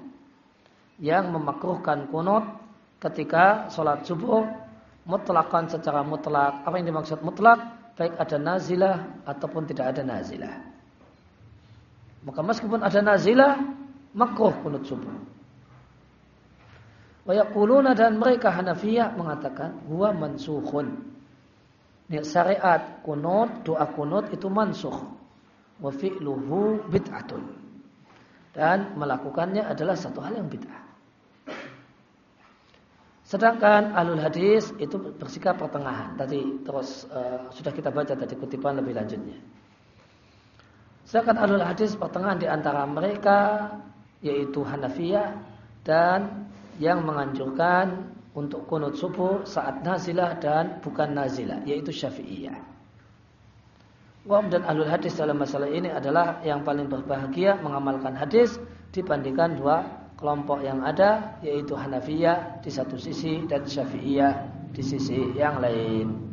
yang memakruhkan kunut ketika sholat subuh mutlakan secara mutlak. Apa yang dimaksud mutlak? Baik ada nazilah ataupun tidak ada nazilah. Maka meskipun ada nazilah, makruh kunut subuh. Wa dan mereka Hanafiyah mengatakan huwa mansukhun. Ya, syariat kunut, doa kunut itu mansukh. Wa fi'luhu bid'atun. Dan melakukannya adalah satu hal yang bid'ah. Sedangkan alul hadis itu bersikap pertengahan. Tadi terus uh, sudah kita baca tadi kutipan lebih lanjutnya. Sedangkan alul hadis pertengahan di antara mereka yaitu Hanafiyah dan yang menganjurkan untuk kunut subuh saat nazilah dan bukan nazilah yaitu Syafi'iyah. Wam dan alul hadis dalam masalah ini adalah yang paling berbahagia mengamalkan hadis dibandingkan dua kelompok yang ada yaitu Hanafiyah di satu sisi dan Syafi'iyah di sisi yang lain.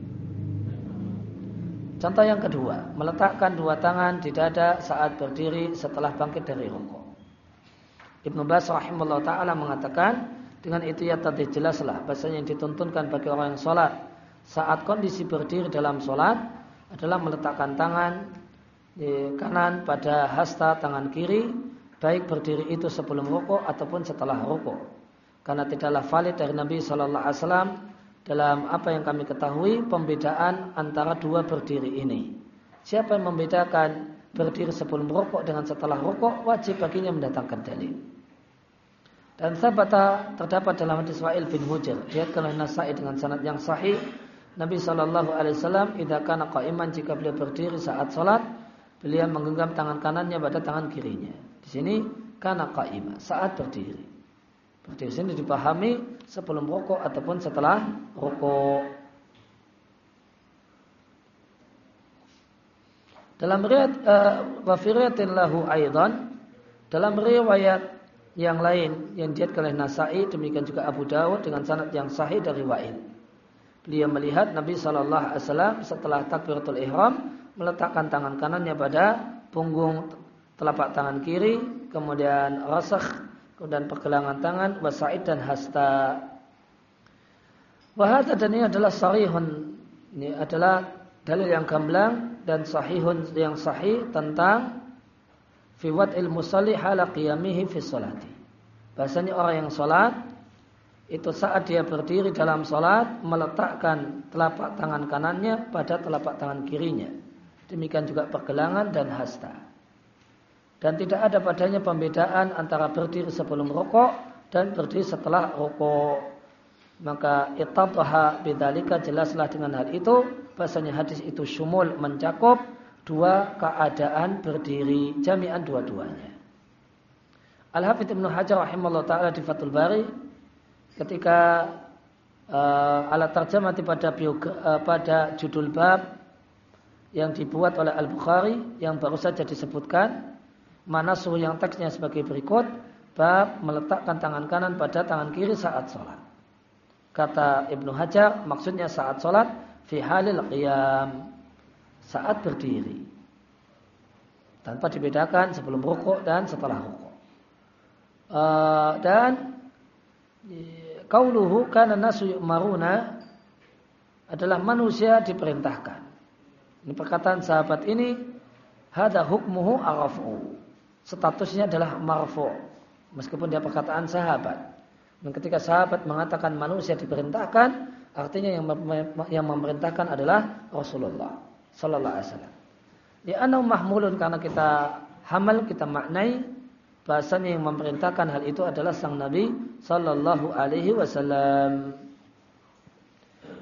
Contoh yang kedua, meletakkan dua tangan di dada saat berdiri setelah bangkit dari rukuk. Ibnu Bas rahimahullah taala mengatakan dengan itu ya tadi jelaslah bahasanya yang dituntunkan bagi orang yang sholat. Saat kondisi berdiri dalam sholat adalah meletakkan tangan di kanan pada hasta tangan kiri baik berdiri itu sebelum rukuk ataupun setelah rukuk. Karena tidaklah valid dari Nabi Shallallahu Alaihi Wasallam dalam apa yang kami ketahui pembedaan antara dua berdiri ini. Siapa yang membedakan berdiri sebelum rokok dengan setelah rokok wajib baginya mendatangkan dalil. Dan sabata terdapat dalam hadis Wa'il bin Hujr diriwayatkan oleh Nasai dengan sanad yang sahih Nabi sallallahu alaihi wasallam idza kana qa'iman jika beliau berdiri saat salat beliau menggenggam tangan kanannya pada tangan kirinya. Di sini karena qaima saat berdiri. Berdiri sini dipahami sebelum rokok ataupun setelah rokok. Dalam riwayat uh, lahu aidan dalam riwayat yang lain yang diatkan oleh Nasai demikian juga Abu Dawud dengan sanad yang sahih dari Wa'il. Beliau melihat Nabi Shallallahu Alaihi Wasallam setelah takbiratul ihram meletakkan tangan kanannya pada punggung telapak tangan kiri, kemudian rasakh, kemudian pergelangan tangan, wasaid dan hasta. Wahada dan ini adalah sarihun. Ini adalah dalil yang gamblang dan sahihun yang sahih tentang fiwat ilmu salih hala qiyamihi fi salati. Bahasanya orang yang salat itu saat dia berdiri dalam salat meletakkan telapak tangan kanannya pada telapak tangan kirinya. Demikian juga pergelangan dan hasta. Dan tidak ada padanya pembedaan antara berdiri sebelum rokok dan berdiri setelah rokok. Maka itataha bidalika jelaslah dengan hal itu. Bahasanya hadis itu syumul mencakup dua keadaan berdiri jami'an dua-duanya. Al-Hafidh Ibn Hajar rahimahullah ta'ala di Fathul Bari ketika uh, alat terjemah pada, uh, pada judul bab yang dibuat oleh Al-Bukhari yang baru saja disebutkan mana suhu yang teksnya sebagai berikut bab meletakkan tangan kanan pada tangan kiri saat sholat kata Ibnu Hajar maksudnya saat sholat fi halil qiyam saat berdiri tanpa dibedakan sebelum rukuk dan setelah rukuk uh, dan kauluhu kana nasu yu'maruna adalah manusia diperintahkan ini perkataan sahabat ini hada hukmuhu arafu. Statusnya adalah marfu. Meskipun dia perkataan sahabat. Dan ketika sahabat mengatakan manusia diperintahkan, artinya yang yang memerintahkan adalah Rasulullah sallallahu alaihi wasallam. Di anau mahmulun karena kita hamal kita maknai bahasanya yang memerintahkan hal itu adalah sang Nabi sallallahu alaihi wasallam.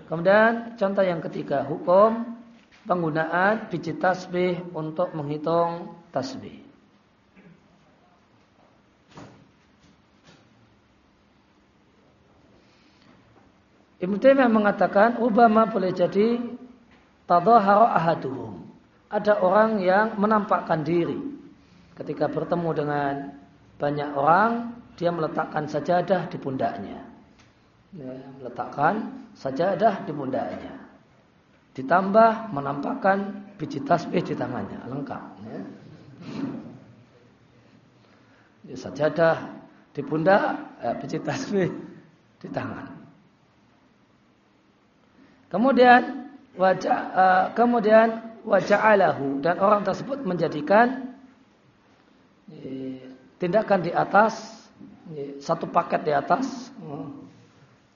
Kemudian contoh yang ketiga hukum penggunaan biji tasbih untuk menghitung tasbih. Ibnu Taimiyah mengatakan Obama boleh jadi tadhahara ahaduhum. Ada orang yang menampakkan diri ketika bertemu dengan banyak orang, dia meletakkan sajadah di pundaknya. Ya, meletakkan sajadah di pundaknya. Ditambah menampakkan biji tasbih di tangannya, lengkap. Ya. ya sajadah di pundak, ya, biji tasbih di tangan. Kemudian wajah, uh, kemudian waja'alahu dan orang tersebut menjadikan uh, tindakan di atas uh, satu paket di atas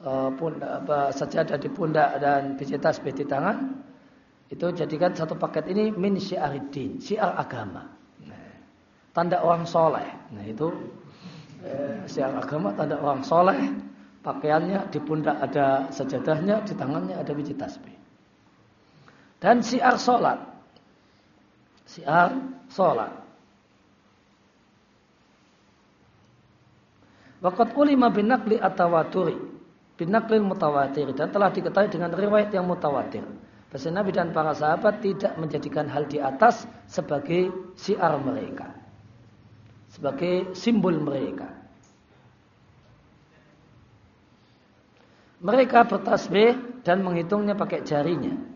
uh, pundak, apa, sajadah di pundak dan biji tasbih di tangan itu jadikan satu paket ini min syiariddin, syiar agama. Nah, tanda orang soleh. Nah itu eh, syiar agama tanda orang soleh. Pakaiannya di pundak ada sajadahnya, di tangannya ada biji tasbih. Dan syiar solat. Syiar solat. Wakat ulima bin nakli atawaturi binaklil mutawatir dan telah diketahui dengan riwayat yang mutawatir. Bahasa Nabi dan para sahabat tidak menjadikan hal di atas sebagai siar mereka. Sebagai simbol mereka. Mereka bertasbih dan menghitungnya pakai jarinya.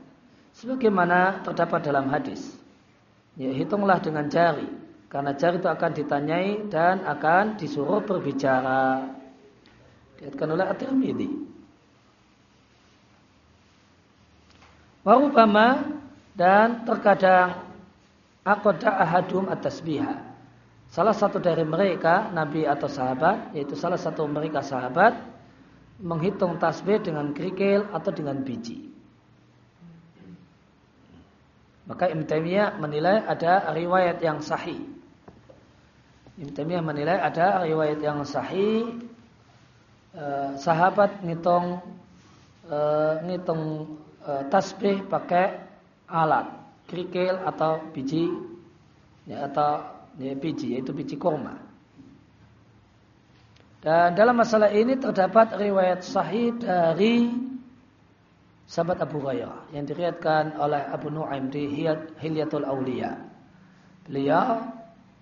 Sebagaimana terdapat dalam hadis. Ya, hitunglah dengan jari. Karena jari itu akan ditanyai dan akan disuruh berbicara. Dikatakan oleh At-Tirmidzi. Warubama dan terkadang akoda ahadum atas biha. Salah satu dari mereka, Nabi atau sahabat, yaitu salah satu mereka sahabat, menghitung tasbih dengan kerikil atau dengan biji. Maka Ibn Taimiyah menilai ada riwayat yang sahih. Ibn Taimiyah menilai ada riwayat yang sahih Eh, sahabat ngitung uh, ngitung uh, tasbih pakai alat kerikil atau biji ya, atau ya, biji yaitu biji kurma. Dan dalam masalah ini terdapat riwayat sahih dari sahabat Abu Hurairah yang diriatkan oleh Abu Nuaim di Hilyatul Aulia. Beliau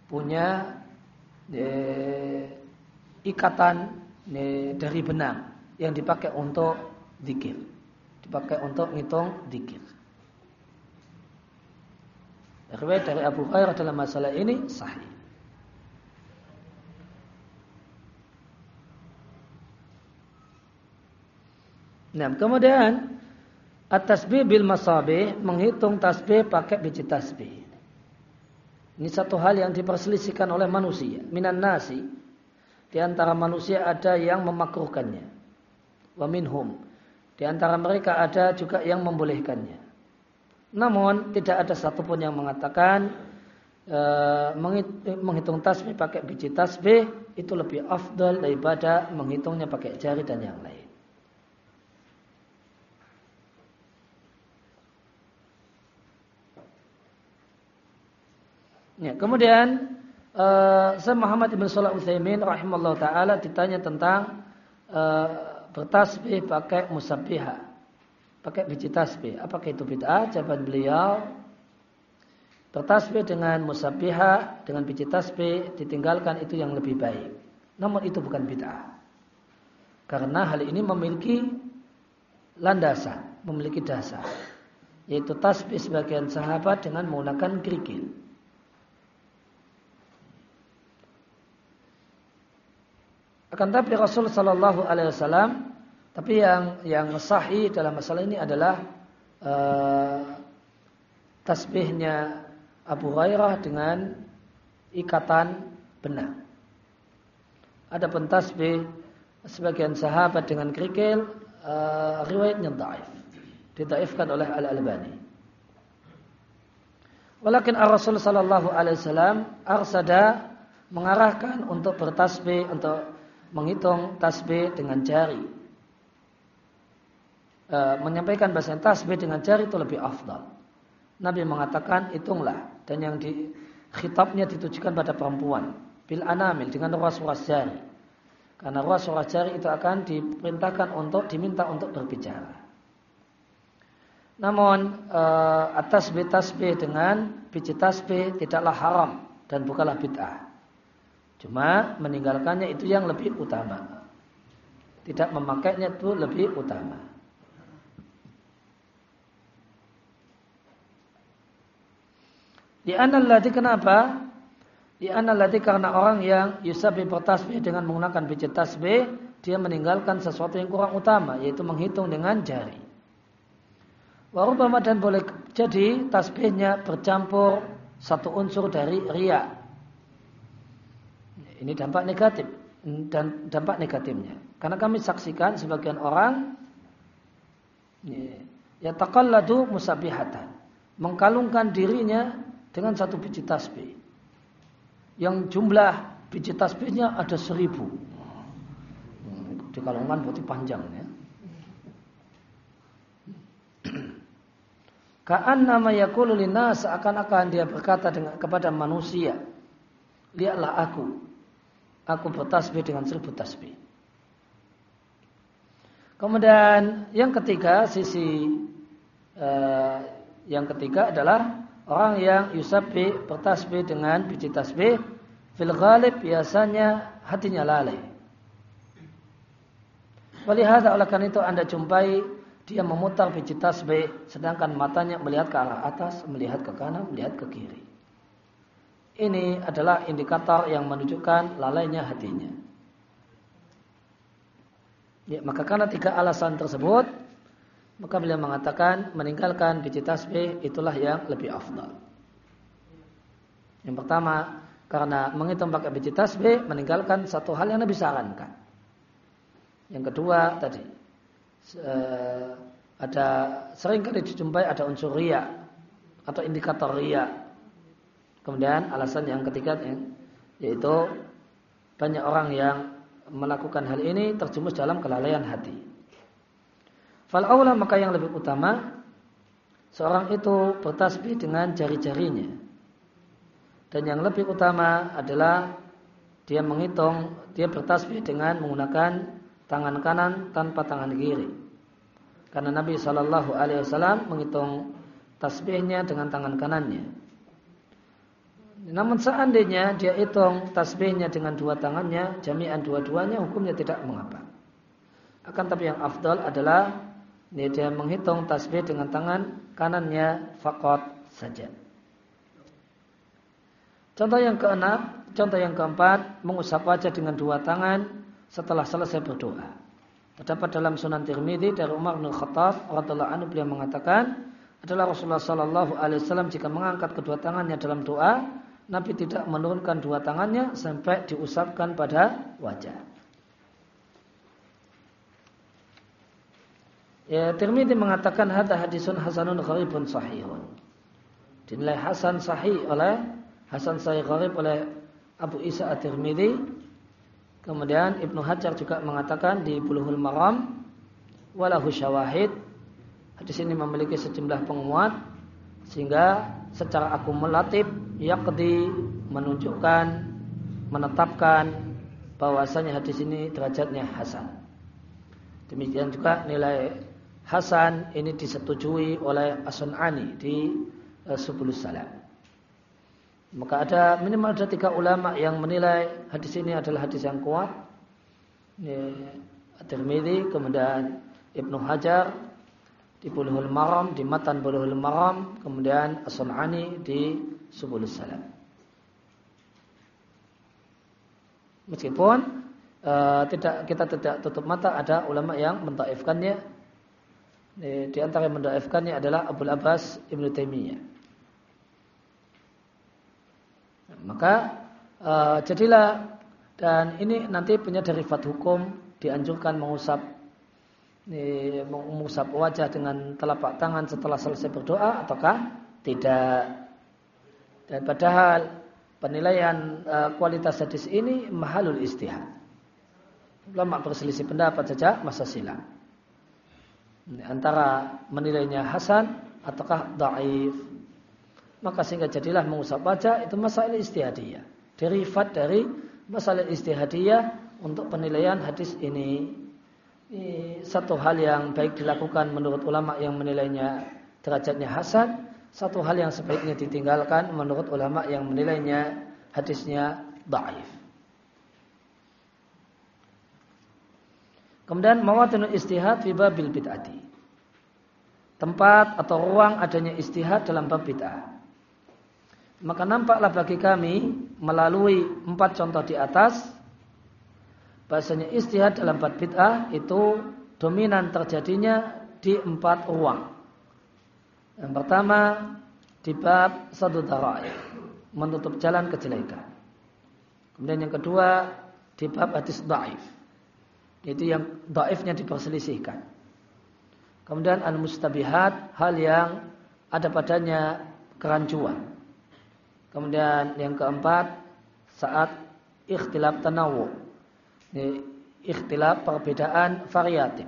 punya eh, ikatan eh, dari benang yang dipakai untuk dikir, dipakai untuk ngitung dikir. Riwayat dari Abu Hurairah dalam masalah ini sahih. Nah, kemudian at-tasbih bil masabih menghitung tasbih pakai biji tasbih. Ini satu hal yang diperselisihkan oleh manusia. Minan nasi di antara manusia ada yang memakruhkannya. Wa minhum di antara mereka ada juga yang membolehkannya. Namun tidak ada satupun yang mengatakan e, menghitung tasbih pakai biji tasbih itu lebih afdal daripada menghitungnya pakai jari dan yang lain. Ya, kemudian uh, Muhammad Ibn Salah Utsaimin rahimahullah taala ditanya tentang uh, bertasbih pakai musabbiha. Pakai biji tasbih. Apakah itu bid'ah? Jawaban beliau bertasbih dengan musabbiha dengan biji tasbih ditinggalkan itu yang lebih baik. Namun itu bukan bid'ah. Karena hal ini memiliki landasan, memiliki dasar. Yaitu tasbih sebagian sahabat dengan menggunakan kerikil. Akan tapi Rasul Shallallahu Alaihi Wasallam, tapi yang yang sahih dalam masalah ini adalah uh, tasbihnya Abu Hurairah dengan ikatan benang. Ada tasbih sebagian sahabat dengan kerikil uh, riwayatnya daif. Didaifkan oleh Al-Albani. Walakin Rasul sallallahu alaihi wasallam arsada mengarahkan untuk bertasbih untuk menghitung tasbih dengan jari. E, menyampaikan bahasa tasbih dengan jari itu lebih afdal. Nabi mengatakan hitunglah dan yang di khitabnya ditujukan pada perempuan bil anamil dengan ruas-ruas jari. Karena ruas-ruas jari itu akan diperintahkan untuk diminta untuk berbicara. Namun e, atas tasbih dengan biji tasbih tidaklah haram dan bukanlah bid'ah. Cuma meninggalkannya itu yang lebih utama. Tidak memakainya itu lebih utama. Di analati kenapa? Di analati karena orang yang yusabi bertasbih dengan menggunakan biji tasbih, dia meninggalkan sesuatu yang kurang utama, yaitu menghitung dengan jari. Warubama dan boleh jadi tasbihnya bercampur satu unsur dari riak ini dampak negatif dan dampak negatifnya. Karena kami saksikan sebagian orang ya taqalladu musabihatan, mengkalungkan dirinya dengan satu biji tasbih. Yang jumlah biji tasbihnya ada seribu. Dikalungkan berarti panjang ya. Kaan nama yakulu seakan-akan dia berkata dengan kepada manusia, lihatlah aku, aku bertasbih dengan seribu tasbih. Kemudian yang ketiga sisi uh, yang ketiga adalah orang yang yusabbi bertasbih dengan biji tasbih fil ghalib biasanya hatinya lalai. Walihada oleh karena itu anda jumpai dia memutar biji tasbih sedangkan matanya melihat ke arah atas, melihat ke kanan, melihat ke kiri. Ini adalah indikator yang menunjukkan lalainya hatinya. Ya, maka karena tiga alasan tersebut, maka beliau mengatakan meninggalkan biji tasbih itulah yang lebih afdal. Yang pertama, karena menghitung pakai biji tasbih meninggalkan satu hal yang lebih sarankan. Yang kedua tadi ada sering kali dijumpai ada unsur ria atau indikator ria Kemudian alasan yang ketiga yaitu banyak orang yang melakukan hal ini terjumus dalam kelalaian hati. Fal aula maka yang lebih utama seorang itu bertasbih dengan jari-jarinya. Dan yang lebih utama adalah dia menghitung, dia bertasbih dengan menggunakan tangan kanan tanpa tangan kiri. Karena Nabi Shallallahu Alaihi Wasallam menghitung tasbihnya dengan tangan kanannya. Namun seandainya dia hitung tasbihnya dengan dua tangannya, jami'an dua-duanya hukumnya tidak mengapa. Akan tapi yang afdal adalah dia menghitung tasbih dengan tangan kanannya fakot saja. Contoh yang keenam, contoh yang keempat, mengusap wajah dengan dua tangan setelah selesai berdoa. Terdapat dalam Sunan Tirmidzi dari Umar bin Khattab radhiyallahu anhu beliau mengatakan adalah Rasulullah sallallahu alaihi wasallam jika mengangkat kedua tangannya dalam doa, Nabi tidak menurunkan dua tangannya sampai diusapkan pada wajah. Ya, Tirmidzi mengatakan hadis hadisun hasanun gharibun sahihun. Dinilai hasan sahih oleh Hasan Sahih Gharib oleh Abu Isa At-Tirmidzi. Kemudian Ibnu Hajar juga mengatakan di Bulughul Maram walahu syawahid. Hadis ini memiliki sejumlah penguat sehingga secara akumulatif yaqdi menunjukkan menetapkan bahwasanya hadis ini derajatnya hasan. Demikian juga nilai hasan ini disetujui oleh As-Sun'ani di uh, Subulus Salam. Maka ada minimal ada tiga ulama yang menilai hadis ini adalah hadis yang kuat. At-Tirmidzi, kemudian Ibnu Hajar di Bulughul Maram, di Matan Bulughul Maram, kemudian As-Sun'ani di Subulus Salam. Meskipun uh, tidak kita tidak tutup mata ada ulama yang mentaifkannya. Di, antara yang mentaifkannya adalah Abu Abbas Ibnu Taimiyah. Maka uh, jadilah dan ini nanti punya derivat hukum dianjurkan mengusap mengusap wajah dengan telapak tangan setelah selesai berdoa ataukah tidak. Dan padahal penilaian uh, kualitas hadis ini mahalul istihad. Ulama berselisih pendapat saja masa silam. Antara menilainya hasan ataukah daif maka sehingga jadilah mengusap wajah itu masalah istihadiyah. Derivat dari masalah istihadiyah untuk penilaian hadis ini. Satu hal yang baik dilakukan menurut ulama yang menilainya derajatnya hasan, satu hal yang sebaiknya ditinggalkan menurut ulama yang menilainya hadisnya dhaif. Kemudian mawatinul istihad fi babil bid'ati. Tempat atau ruang adanya istihad dalam bab bid'ah. Maka nampaklah bagi kami melalui empat contoh di atas bahasanya istihad dalam bab bid'ah itu dominan terjadinya di empat ruang. Yang pertama di bab satu darai menutup jalan kejelekan. Kemudian yang kedua di bab hadis daif. Itu yang daifnya diperselisihkan. Kemudian al-mustabihat hal yang ada padanya kerancuan. Kemudian yang keempat saat ikhtilaf tanawu. Ini ikhtilaf perbedaan variatif.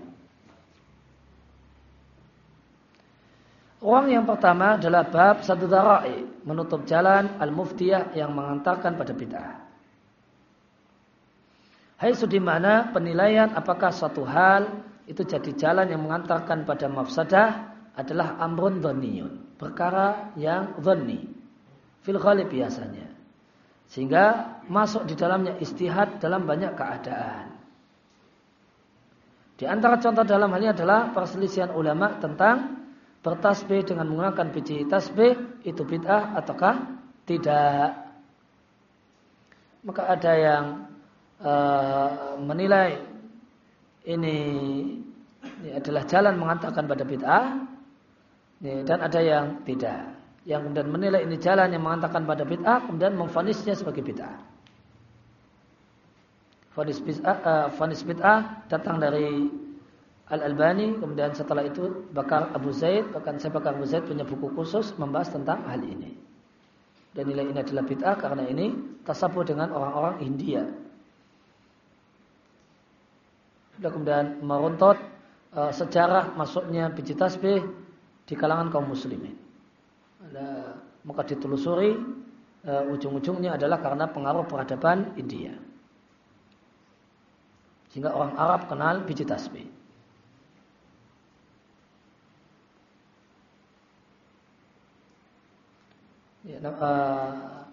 Ruang yang pertama adalah bab satu darai, menutup jalan al-muftiyah yang mengantarkan pada bid'ah. Hai di mana penilaian apakah suatu hal itu jadi jalan yang mengantarkan pada mafsadah adalah amrun dhaniyun, perkara yang dhani fil ghalib biasanya. Sehingga masuk di dalamnya istihad dalam banyak keadaan. Di antara contoh dalam hal ini adalah perselisihan ulama tentang bertasbih dengan menggunakan biji tasbih itu bid'ah ataukah tidak. Maka ada yang uh, menilai ini, ini adalah jalan mengantarkan pada bid'ah dan ada yang tidak yang kemudian menilai ini jalan yang mengatakan pada bid'ah kemudian memfonisnya sebagai bid'ah. Fonis bid'ah, uh, fonis bid'ah datang dari Al Albani kemudian setelah itu Bakar Abu Zaid bahkan saya Bakar Abu Zaid punya buku khusus membahas tentang hal ini. Dan nilai ini adalah bid'ah karena ini tasabuh dengan orang-orang India. Dan kemudian meruntot uh, sejarah masuknya biji tasbih di kalangan kaum muslimin. Maka ditelusuri uh, ujung-ujungnya adalah karena pengaruh peradaban India. Sehingga orang Arab kenal biji tasbih. Ya, uh,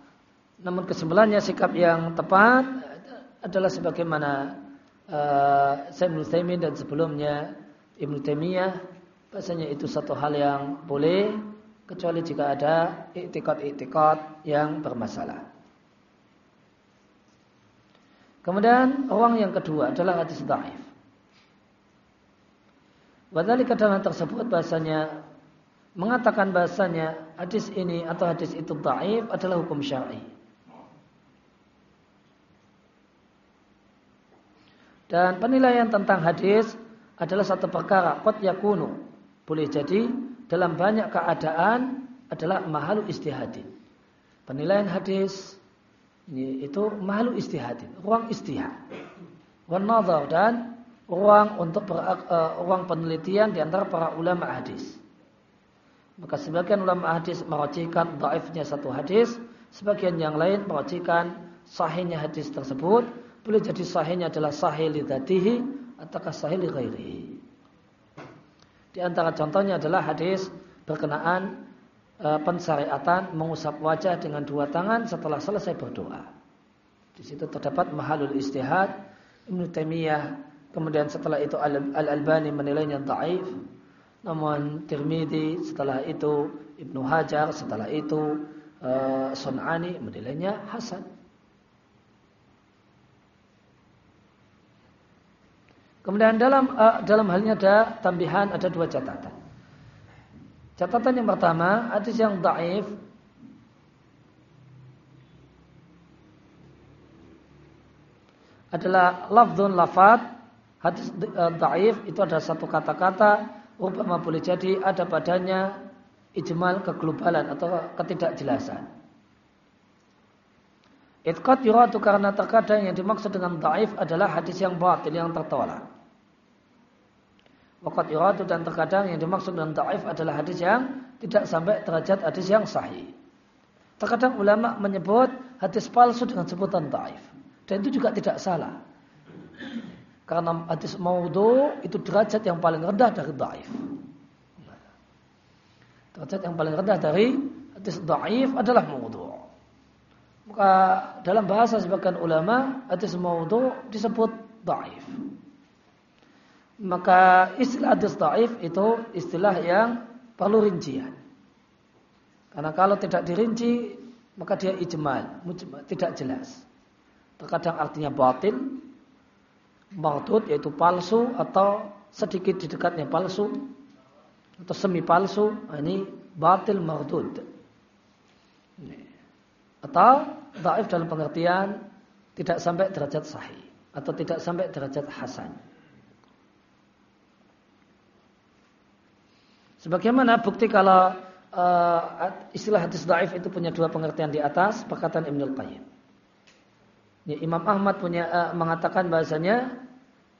namun kesimpulannya sikap yang tepat adalah sebagaimana uh, Sayyid Ibn dan sebelumnya Ibn Taimiyah bahasanya itu satu hal yang boleh kecuali jika ada iktikad-iktikad yang bermasalah. Kemudian orang yang kedua adalah hadis dhaif. Wadhalika dalam tersebut bahasanya mengatakan bahasanya hadis ini atau hadis itu dhaif adalah hukum syar'i. Dan penilaian tentang hadis adalah satu perkara qad yakunu. Boleh jadi dalam banyak keadaan adalah mahalu istihadin. Penilaian hadis itu mahalu istihadin, ruang istihad. Wan nazar dan ruang untuk uh, ruang penelitian di antara para ulama hadis. Maka sebagian ulama hadis merocikan daifnya satu hadis, sebagian yang lain merocikan sahihnya hadis tersebut. Boleh jadi sahihnya adalah sahih lidatihi ataukah sahih li. Di antara contohnya adalah hadis berkenaan e, pensyariatan mengusap wajah dengan dua tangan setelah selesai berdoa. Di situ terdapat mahalul istihad Ibnu Taimiyah kemudian setelah itu Al-Albani menilainya dhaif namun Tirmidzi setelah itu Ibnu Hajar setelah itu uh, Sun'ani menilainya hasan. Kemudian dalam uh, dalam halnya ada tambihan ada dua catatan. Catatan yang pertama, hadis yang dhaif adalah lafzun lafat hadis uh, dhaif itu adalah satu kata-kata Umpama boleh jadi ada padanya ijmal keglobalan atau ketidakjelasan. Itqad yuratu karena terkadang yang dimaksud dengan taif adalah hadis yang batil yang tertolak. Waqat yuratu dan terkadang yang dimaksud dengan taif adalah hadis yang tidak sampai derajat hadis yang sahih. Terkadang ulama menyebut hadis palsu dengan sebutan taif. Dan itu juga tidak salah. Karena hadis maudhu itu derajat yang paling rendah dari dhaif. Derajat yang paling rendah dari hadis dhaif adalah maudhu. Maka dalam bahasa sebagian ulama hadis maudhu disebut dhaif. Maka istilah hadis dhaif itu istilah yang perlu rincian. Karena kalau tidak dirinci maka dia ijmal, tidak jelas. Terkadang artinya batin, mardud yaitu palsu atau sedikit di dekatnya palsu atau semi palsu nah, ini batil mardud atau dhaif dalam pengertian tidak sampai derajat sahih atau tidak sampai derajat hasan sebagaimana bukti kalau uh, istilah hadis dhaif itu punya dua pengertian di atas perkataan Ibnu Qayyim Ya, Imam Ahmad punya uh, mengatakan bahasanya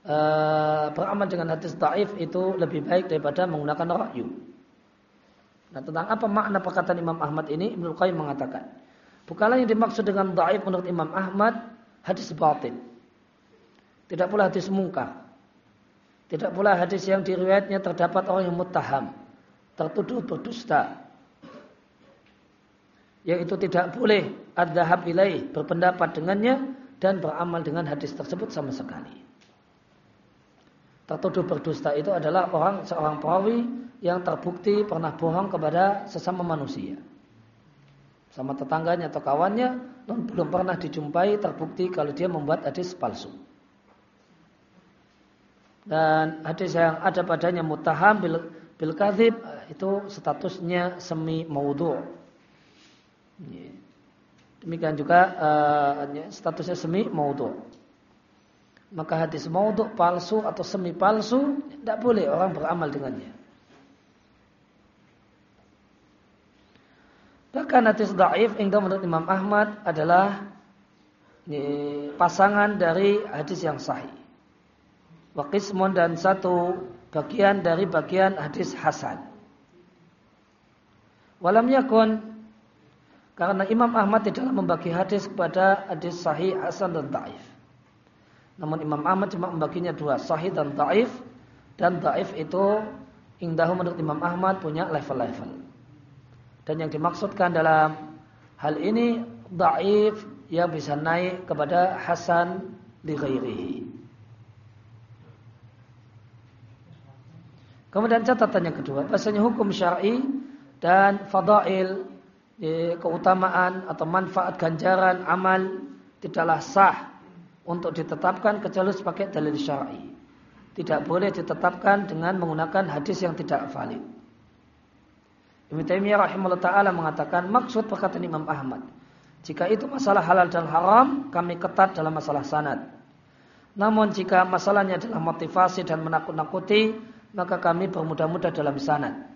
uh, beramal dengan hadis taif itu lebih baik daripada menggunakan rakyu. Nah, tentang apa makna perkataan Imam Ahmad ini? Ibnu Qayyim mengatakan, bukanlah yang dimaksud dengan taif menurut Imam Ahmad hadis batin. Tidak pula hadis mungkar. Tidak pula hadis yang diriwayatnya terdapat orang yang muttaham, tertuduh berdusta. Yang itu tidak boleh ad-dhahab ilaih berpendapat dengannya dan beramal dengan hadis tersebut sama sekali. Tertuduh berdusta itu adalah orang seorang perawi yang terbukti pernah bohong kepada sesama manusia. Sama tetangganya atau kawannya, belum pernah dijumpai terbukti kalau dia membuat hadis palsu. Dan hadis yang ada padanya mutaham bil, kadhib, itu statusnya semi maudhu. Demikian juga uh, statusnya semi maudhu. Maka hadis maudhu palsu atau semi palsu tidak boleh orang beramal dengannya. Bahkan hadis daif yang menurut Imam Ahmad adalah ini, pasangan dari hadis yang sahih. Wakismun dan satu bagian dari bagian hadis hasan. Walam yakun Karena Imam Ahmad tidak membagi hadis kepada hadis sahih, hasan dan taif. Namun Imam Ahmad cuma membaginya dua, sahih dan taif. Dan taif itu indahu menurut Imam Ahmad punya level-level. Dan yang dimaksudkan dalam hal ini daif yang bisa naik kepada hasan di ghairihi. Kemudian catatan yang kedua, bahasanya hukum syar'i dan fadail keutamaan atau manfaat ganjaran amal tidaklah sah untuk ditetapkan kecuali sebagai dalil syar'i. Tidak boleh ditetapkan dengan menggunakan hadis yang tidak valid. Ibnu Taimiyah rahimahullah taala mengatakan maksud perkataan Imam Ahmad. Jika itu masalah halal dan haram, kami ketat dalam masalah sanad. Namun jika masalahnya adalah motivasi dan menakut-nakuti, maka kami bermudah-mudah dalam sanad.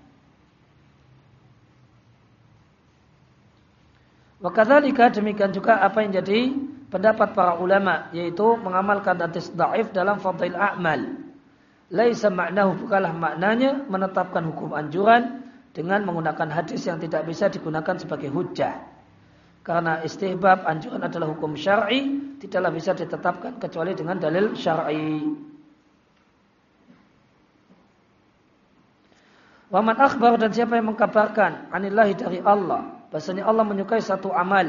Wakadzalika demikian juga apa yang jadi pendapat para ulama yaitu mengamalkan hadis dhaif dalam fadail a'mal. Laisa maknahu bukalah maknanya menetapkan hukum anjuran dengan menggunakan hadis yang tidak bisa digunakan sebagai hujah. Karena istihbab anjuran adalah hukum syar'i tidaklah bisa ditetapkan kecuali dengan dalil syar'i. Waman akhbar dan siapa yang mengkabarkan anillahi dari Allah Bahasanya Allah menyukai satu amal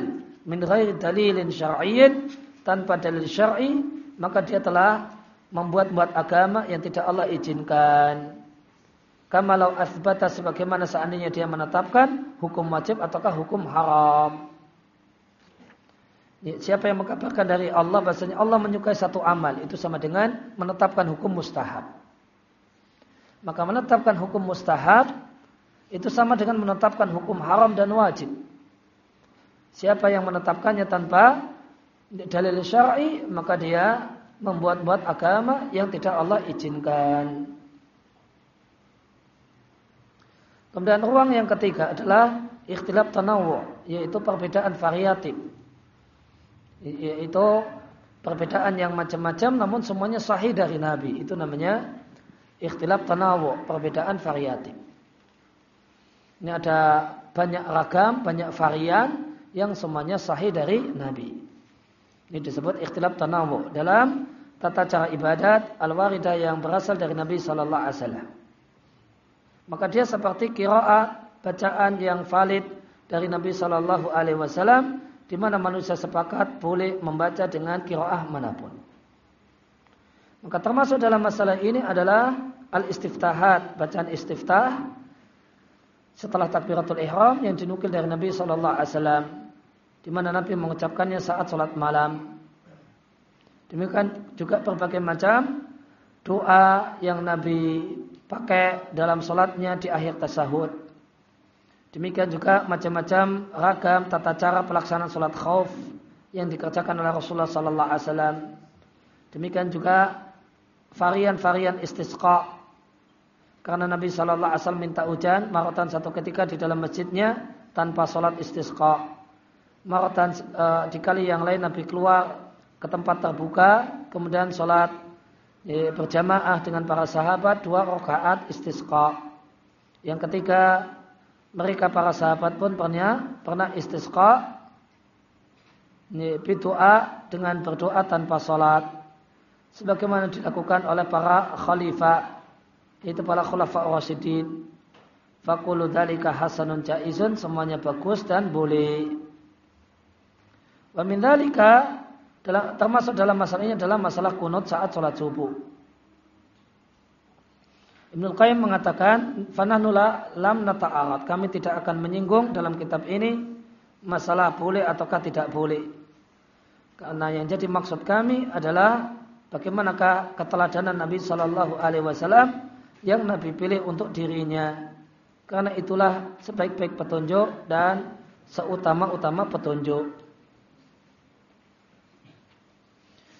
min ghairi dalilin syar'iyyin tanpa dalil syar'i, maka dia telah membuat-buat agama yang tidak Allah izinkan. Kamalau asbata sebagaimana seandainya dia menetapkan hukum wajib ataukah hukum haram. Siapa yang mengkabarkan dari Allah bahasanya Allah menyukai satu amal itu sama dengan menetapkan hukum mustahab. Maka menetapkan hukum mustahab itu sama dengan menetapkan hukum haram dan wajib. Siapa yang menetapkannya tanpa dalil syar'i, maka dia membuat-buat agama yang tidak Allah izinkan. Kemudian ruang yang ketiga adalah ikhtilaf tanawu, yaitu perbedaan variatif. Yaitu perbedaan yang macam-macam namun semuanya sahih dari Nabi. Itu namanya ikhtilaf tanawu, perbedaan variatif. Ini ada banyak ragam, banyak varian yang semuanya sahih dari Nabi. Ini disebut ikhtilaf tanawu dalam tata cara ibadat al-waridah yang berasal dari Nabi sallallahu alaihi wasallam. Maka dia seperti qiraat bacaan yang valid dari Nabi sallallahu alaihi wasallam di mana manusia sepakat boleh membaca dengan qiraah mana pun. Maka termasuk dalam masalah ini adalah al-istiftahat, bacaan istiftah setelah takbiratul ihram yang dinukil dari Nabi sallallahu alaihi wasallam di mana Nabi mengucapkannya saat sholat malam. Demikian juga berbagai macam doa yang Nabi pakai dalam sholatnya di akhir tasahud. Demikian juga macam-macam ragam tata cara pelaksanaan sholat khauf yang dikerjakan oleh Rasulullah sallallahu alaihi wasallam. Demikian juga varian-varian istisqa karena Nabi Shallallahu Alaihi Wasallam minta hujan, marotan satu ketika di dalam masjidnya tanpa sholat istisqa. Marotan e, di kali yang lain Nabi keluar ke tempat terbuka, kemudian sholat e, berjamaah dengan para sahabat dua rakaat istisqa. Yang ketiga mereka para sahabat pun pernah pernah istisqa berdoa dengan berdoa tanpa sholat sebagaimana dilakukan oleh para khalifah itu para khulafa rasyidin Fakulu dalika hasanun jaizun semuanya bagus dan boleh. Wa min dalika termasuk dalam masalah ini adalah masalah kunut saat sholat subuh. Ibnu Qayyim mengatakan, "Fananula lam nata'arat." Kami tidak akan menyinggung dalam kitab ini masalah boleh ataukah tidak boleh. Karena yang jadi maksud kami adalah bagaimanakah keteladanan Nabi Shallallahu alaihi wasallam yang Nabi pilih untuk dirinya. Karena itulah sebaik-baik petunjuk dan seutama-utama petunjuk.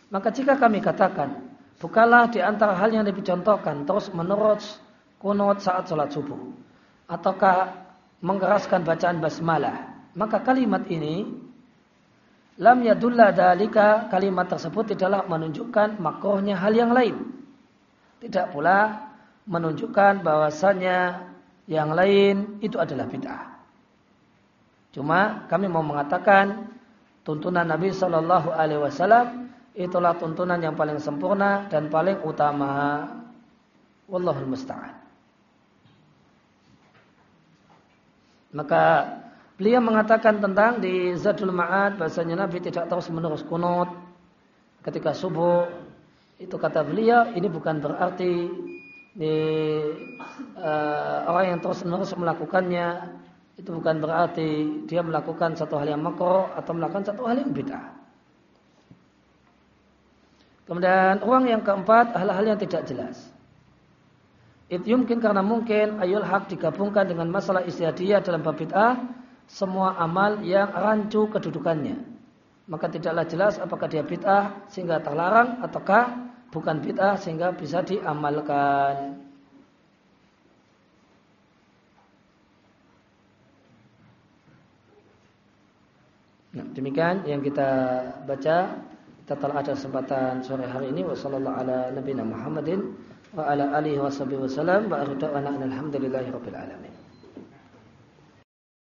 Maka jika kami katakan, bukalah di antara hal yang lebih contohkan terus menurut kunut saat sholat subuh. Ataukah mengeraskan bacaan basmalah. Maka kalimat ini, lam yadulla dalika kalimat tersebut tidaklah menunjukkan makrohnya hal yang lain. Tidak pula menunjukkan bahwasannya yang lain itu adalah bid'ah. Cuma kami mau mengatakan tuntunan Nabi Shallallahu Alaihi Wasallam itulah tuntunan yang paling sempurna dan paling utama. Wallahul musta'an. Maka beliau mengatakan tentang di Zadul Ma'ad bahasanya Nabi tidak terus menerus kunut ketika subuh. Itu kata beliau ini bukan berarti di uh, orang yang terus menerus melakukannya itu bukan berarti dia melakukan satu hal yang makro atau melakukan satu hal yang bid'ah. Kemudian uang yang keempat hal-hal yang tidak jelas. Itu mungkin karena mungkin ayul hak digabungkan dengan masalah istiadiyah dalam bab bid'ah semua amal yang rancu kedudukannya. Maka tidaklah jelas apakah dia bid'ah sehingga terlarang ataukah bukan bid'ah sehingga bisa diamalkan. Nah, demikian yang kita baca. Kita telah ada kesempatan sore hari ini. Wassalamualaikum ala nabiyina Muhammadin wa ala alihi wasallam wa akhir da'wana alhamdulillahi rabbil alamin.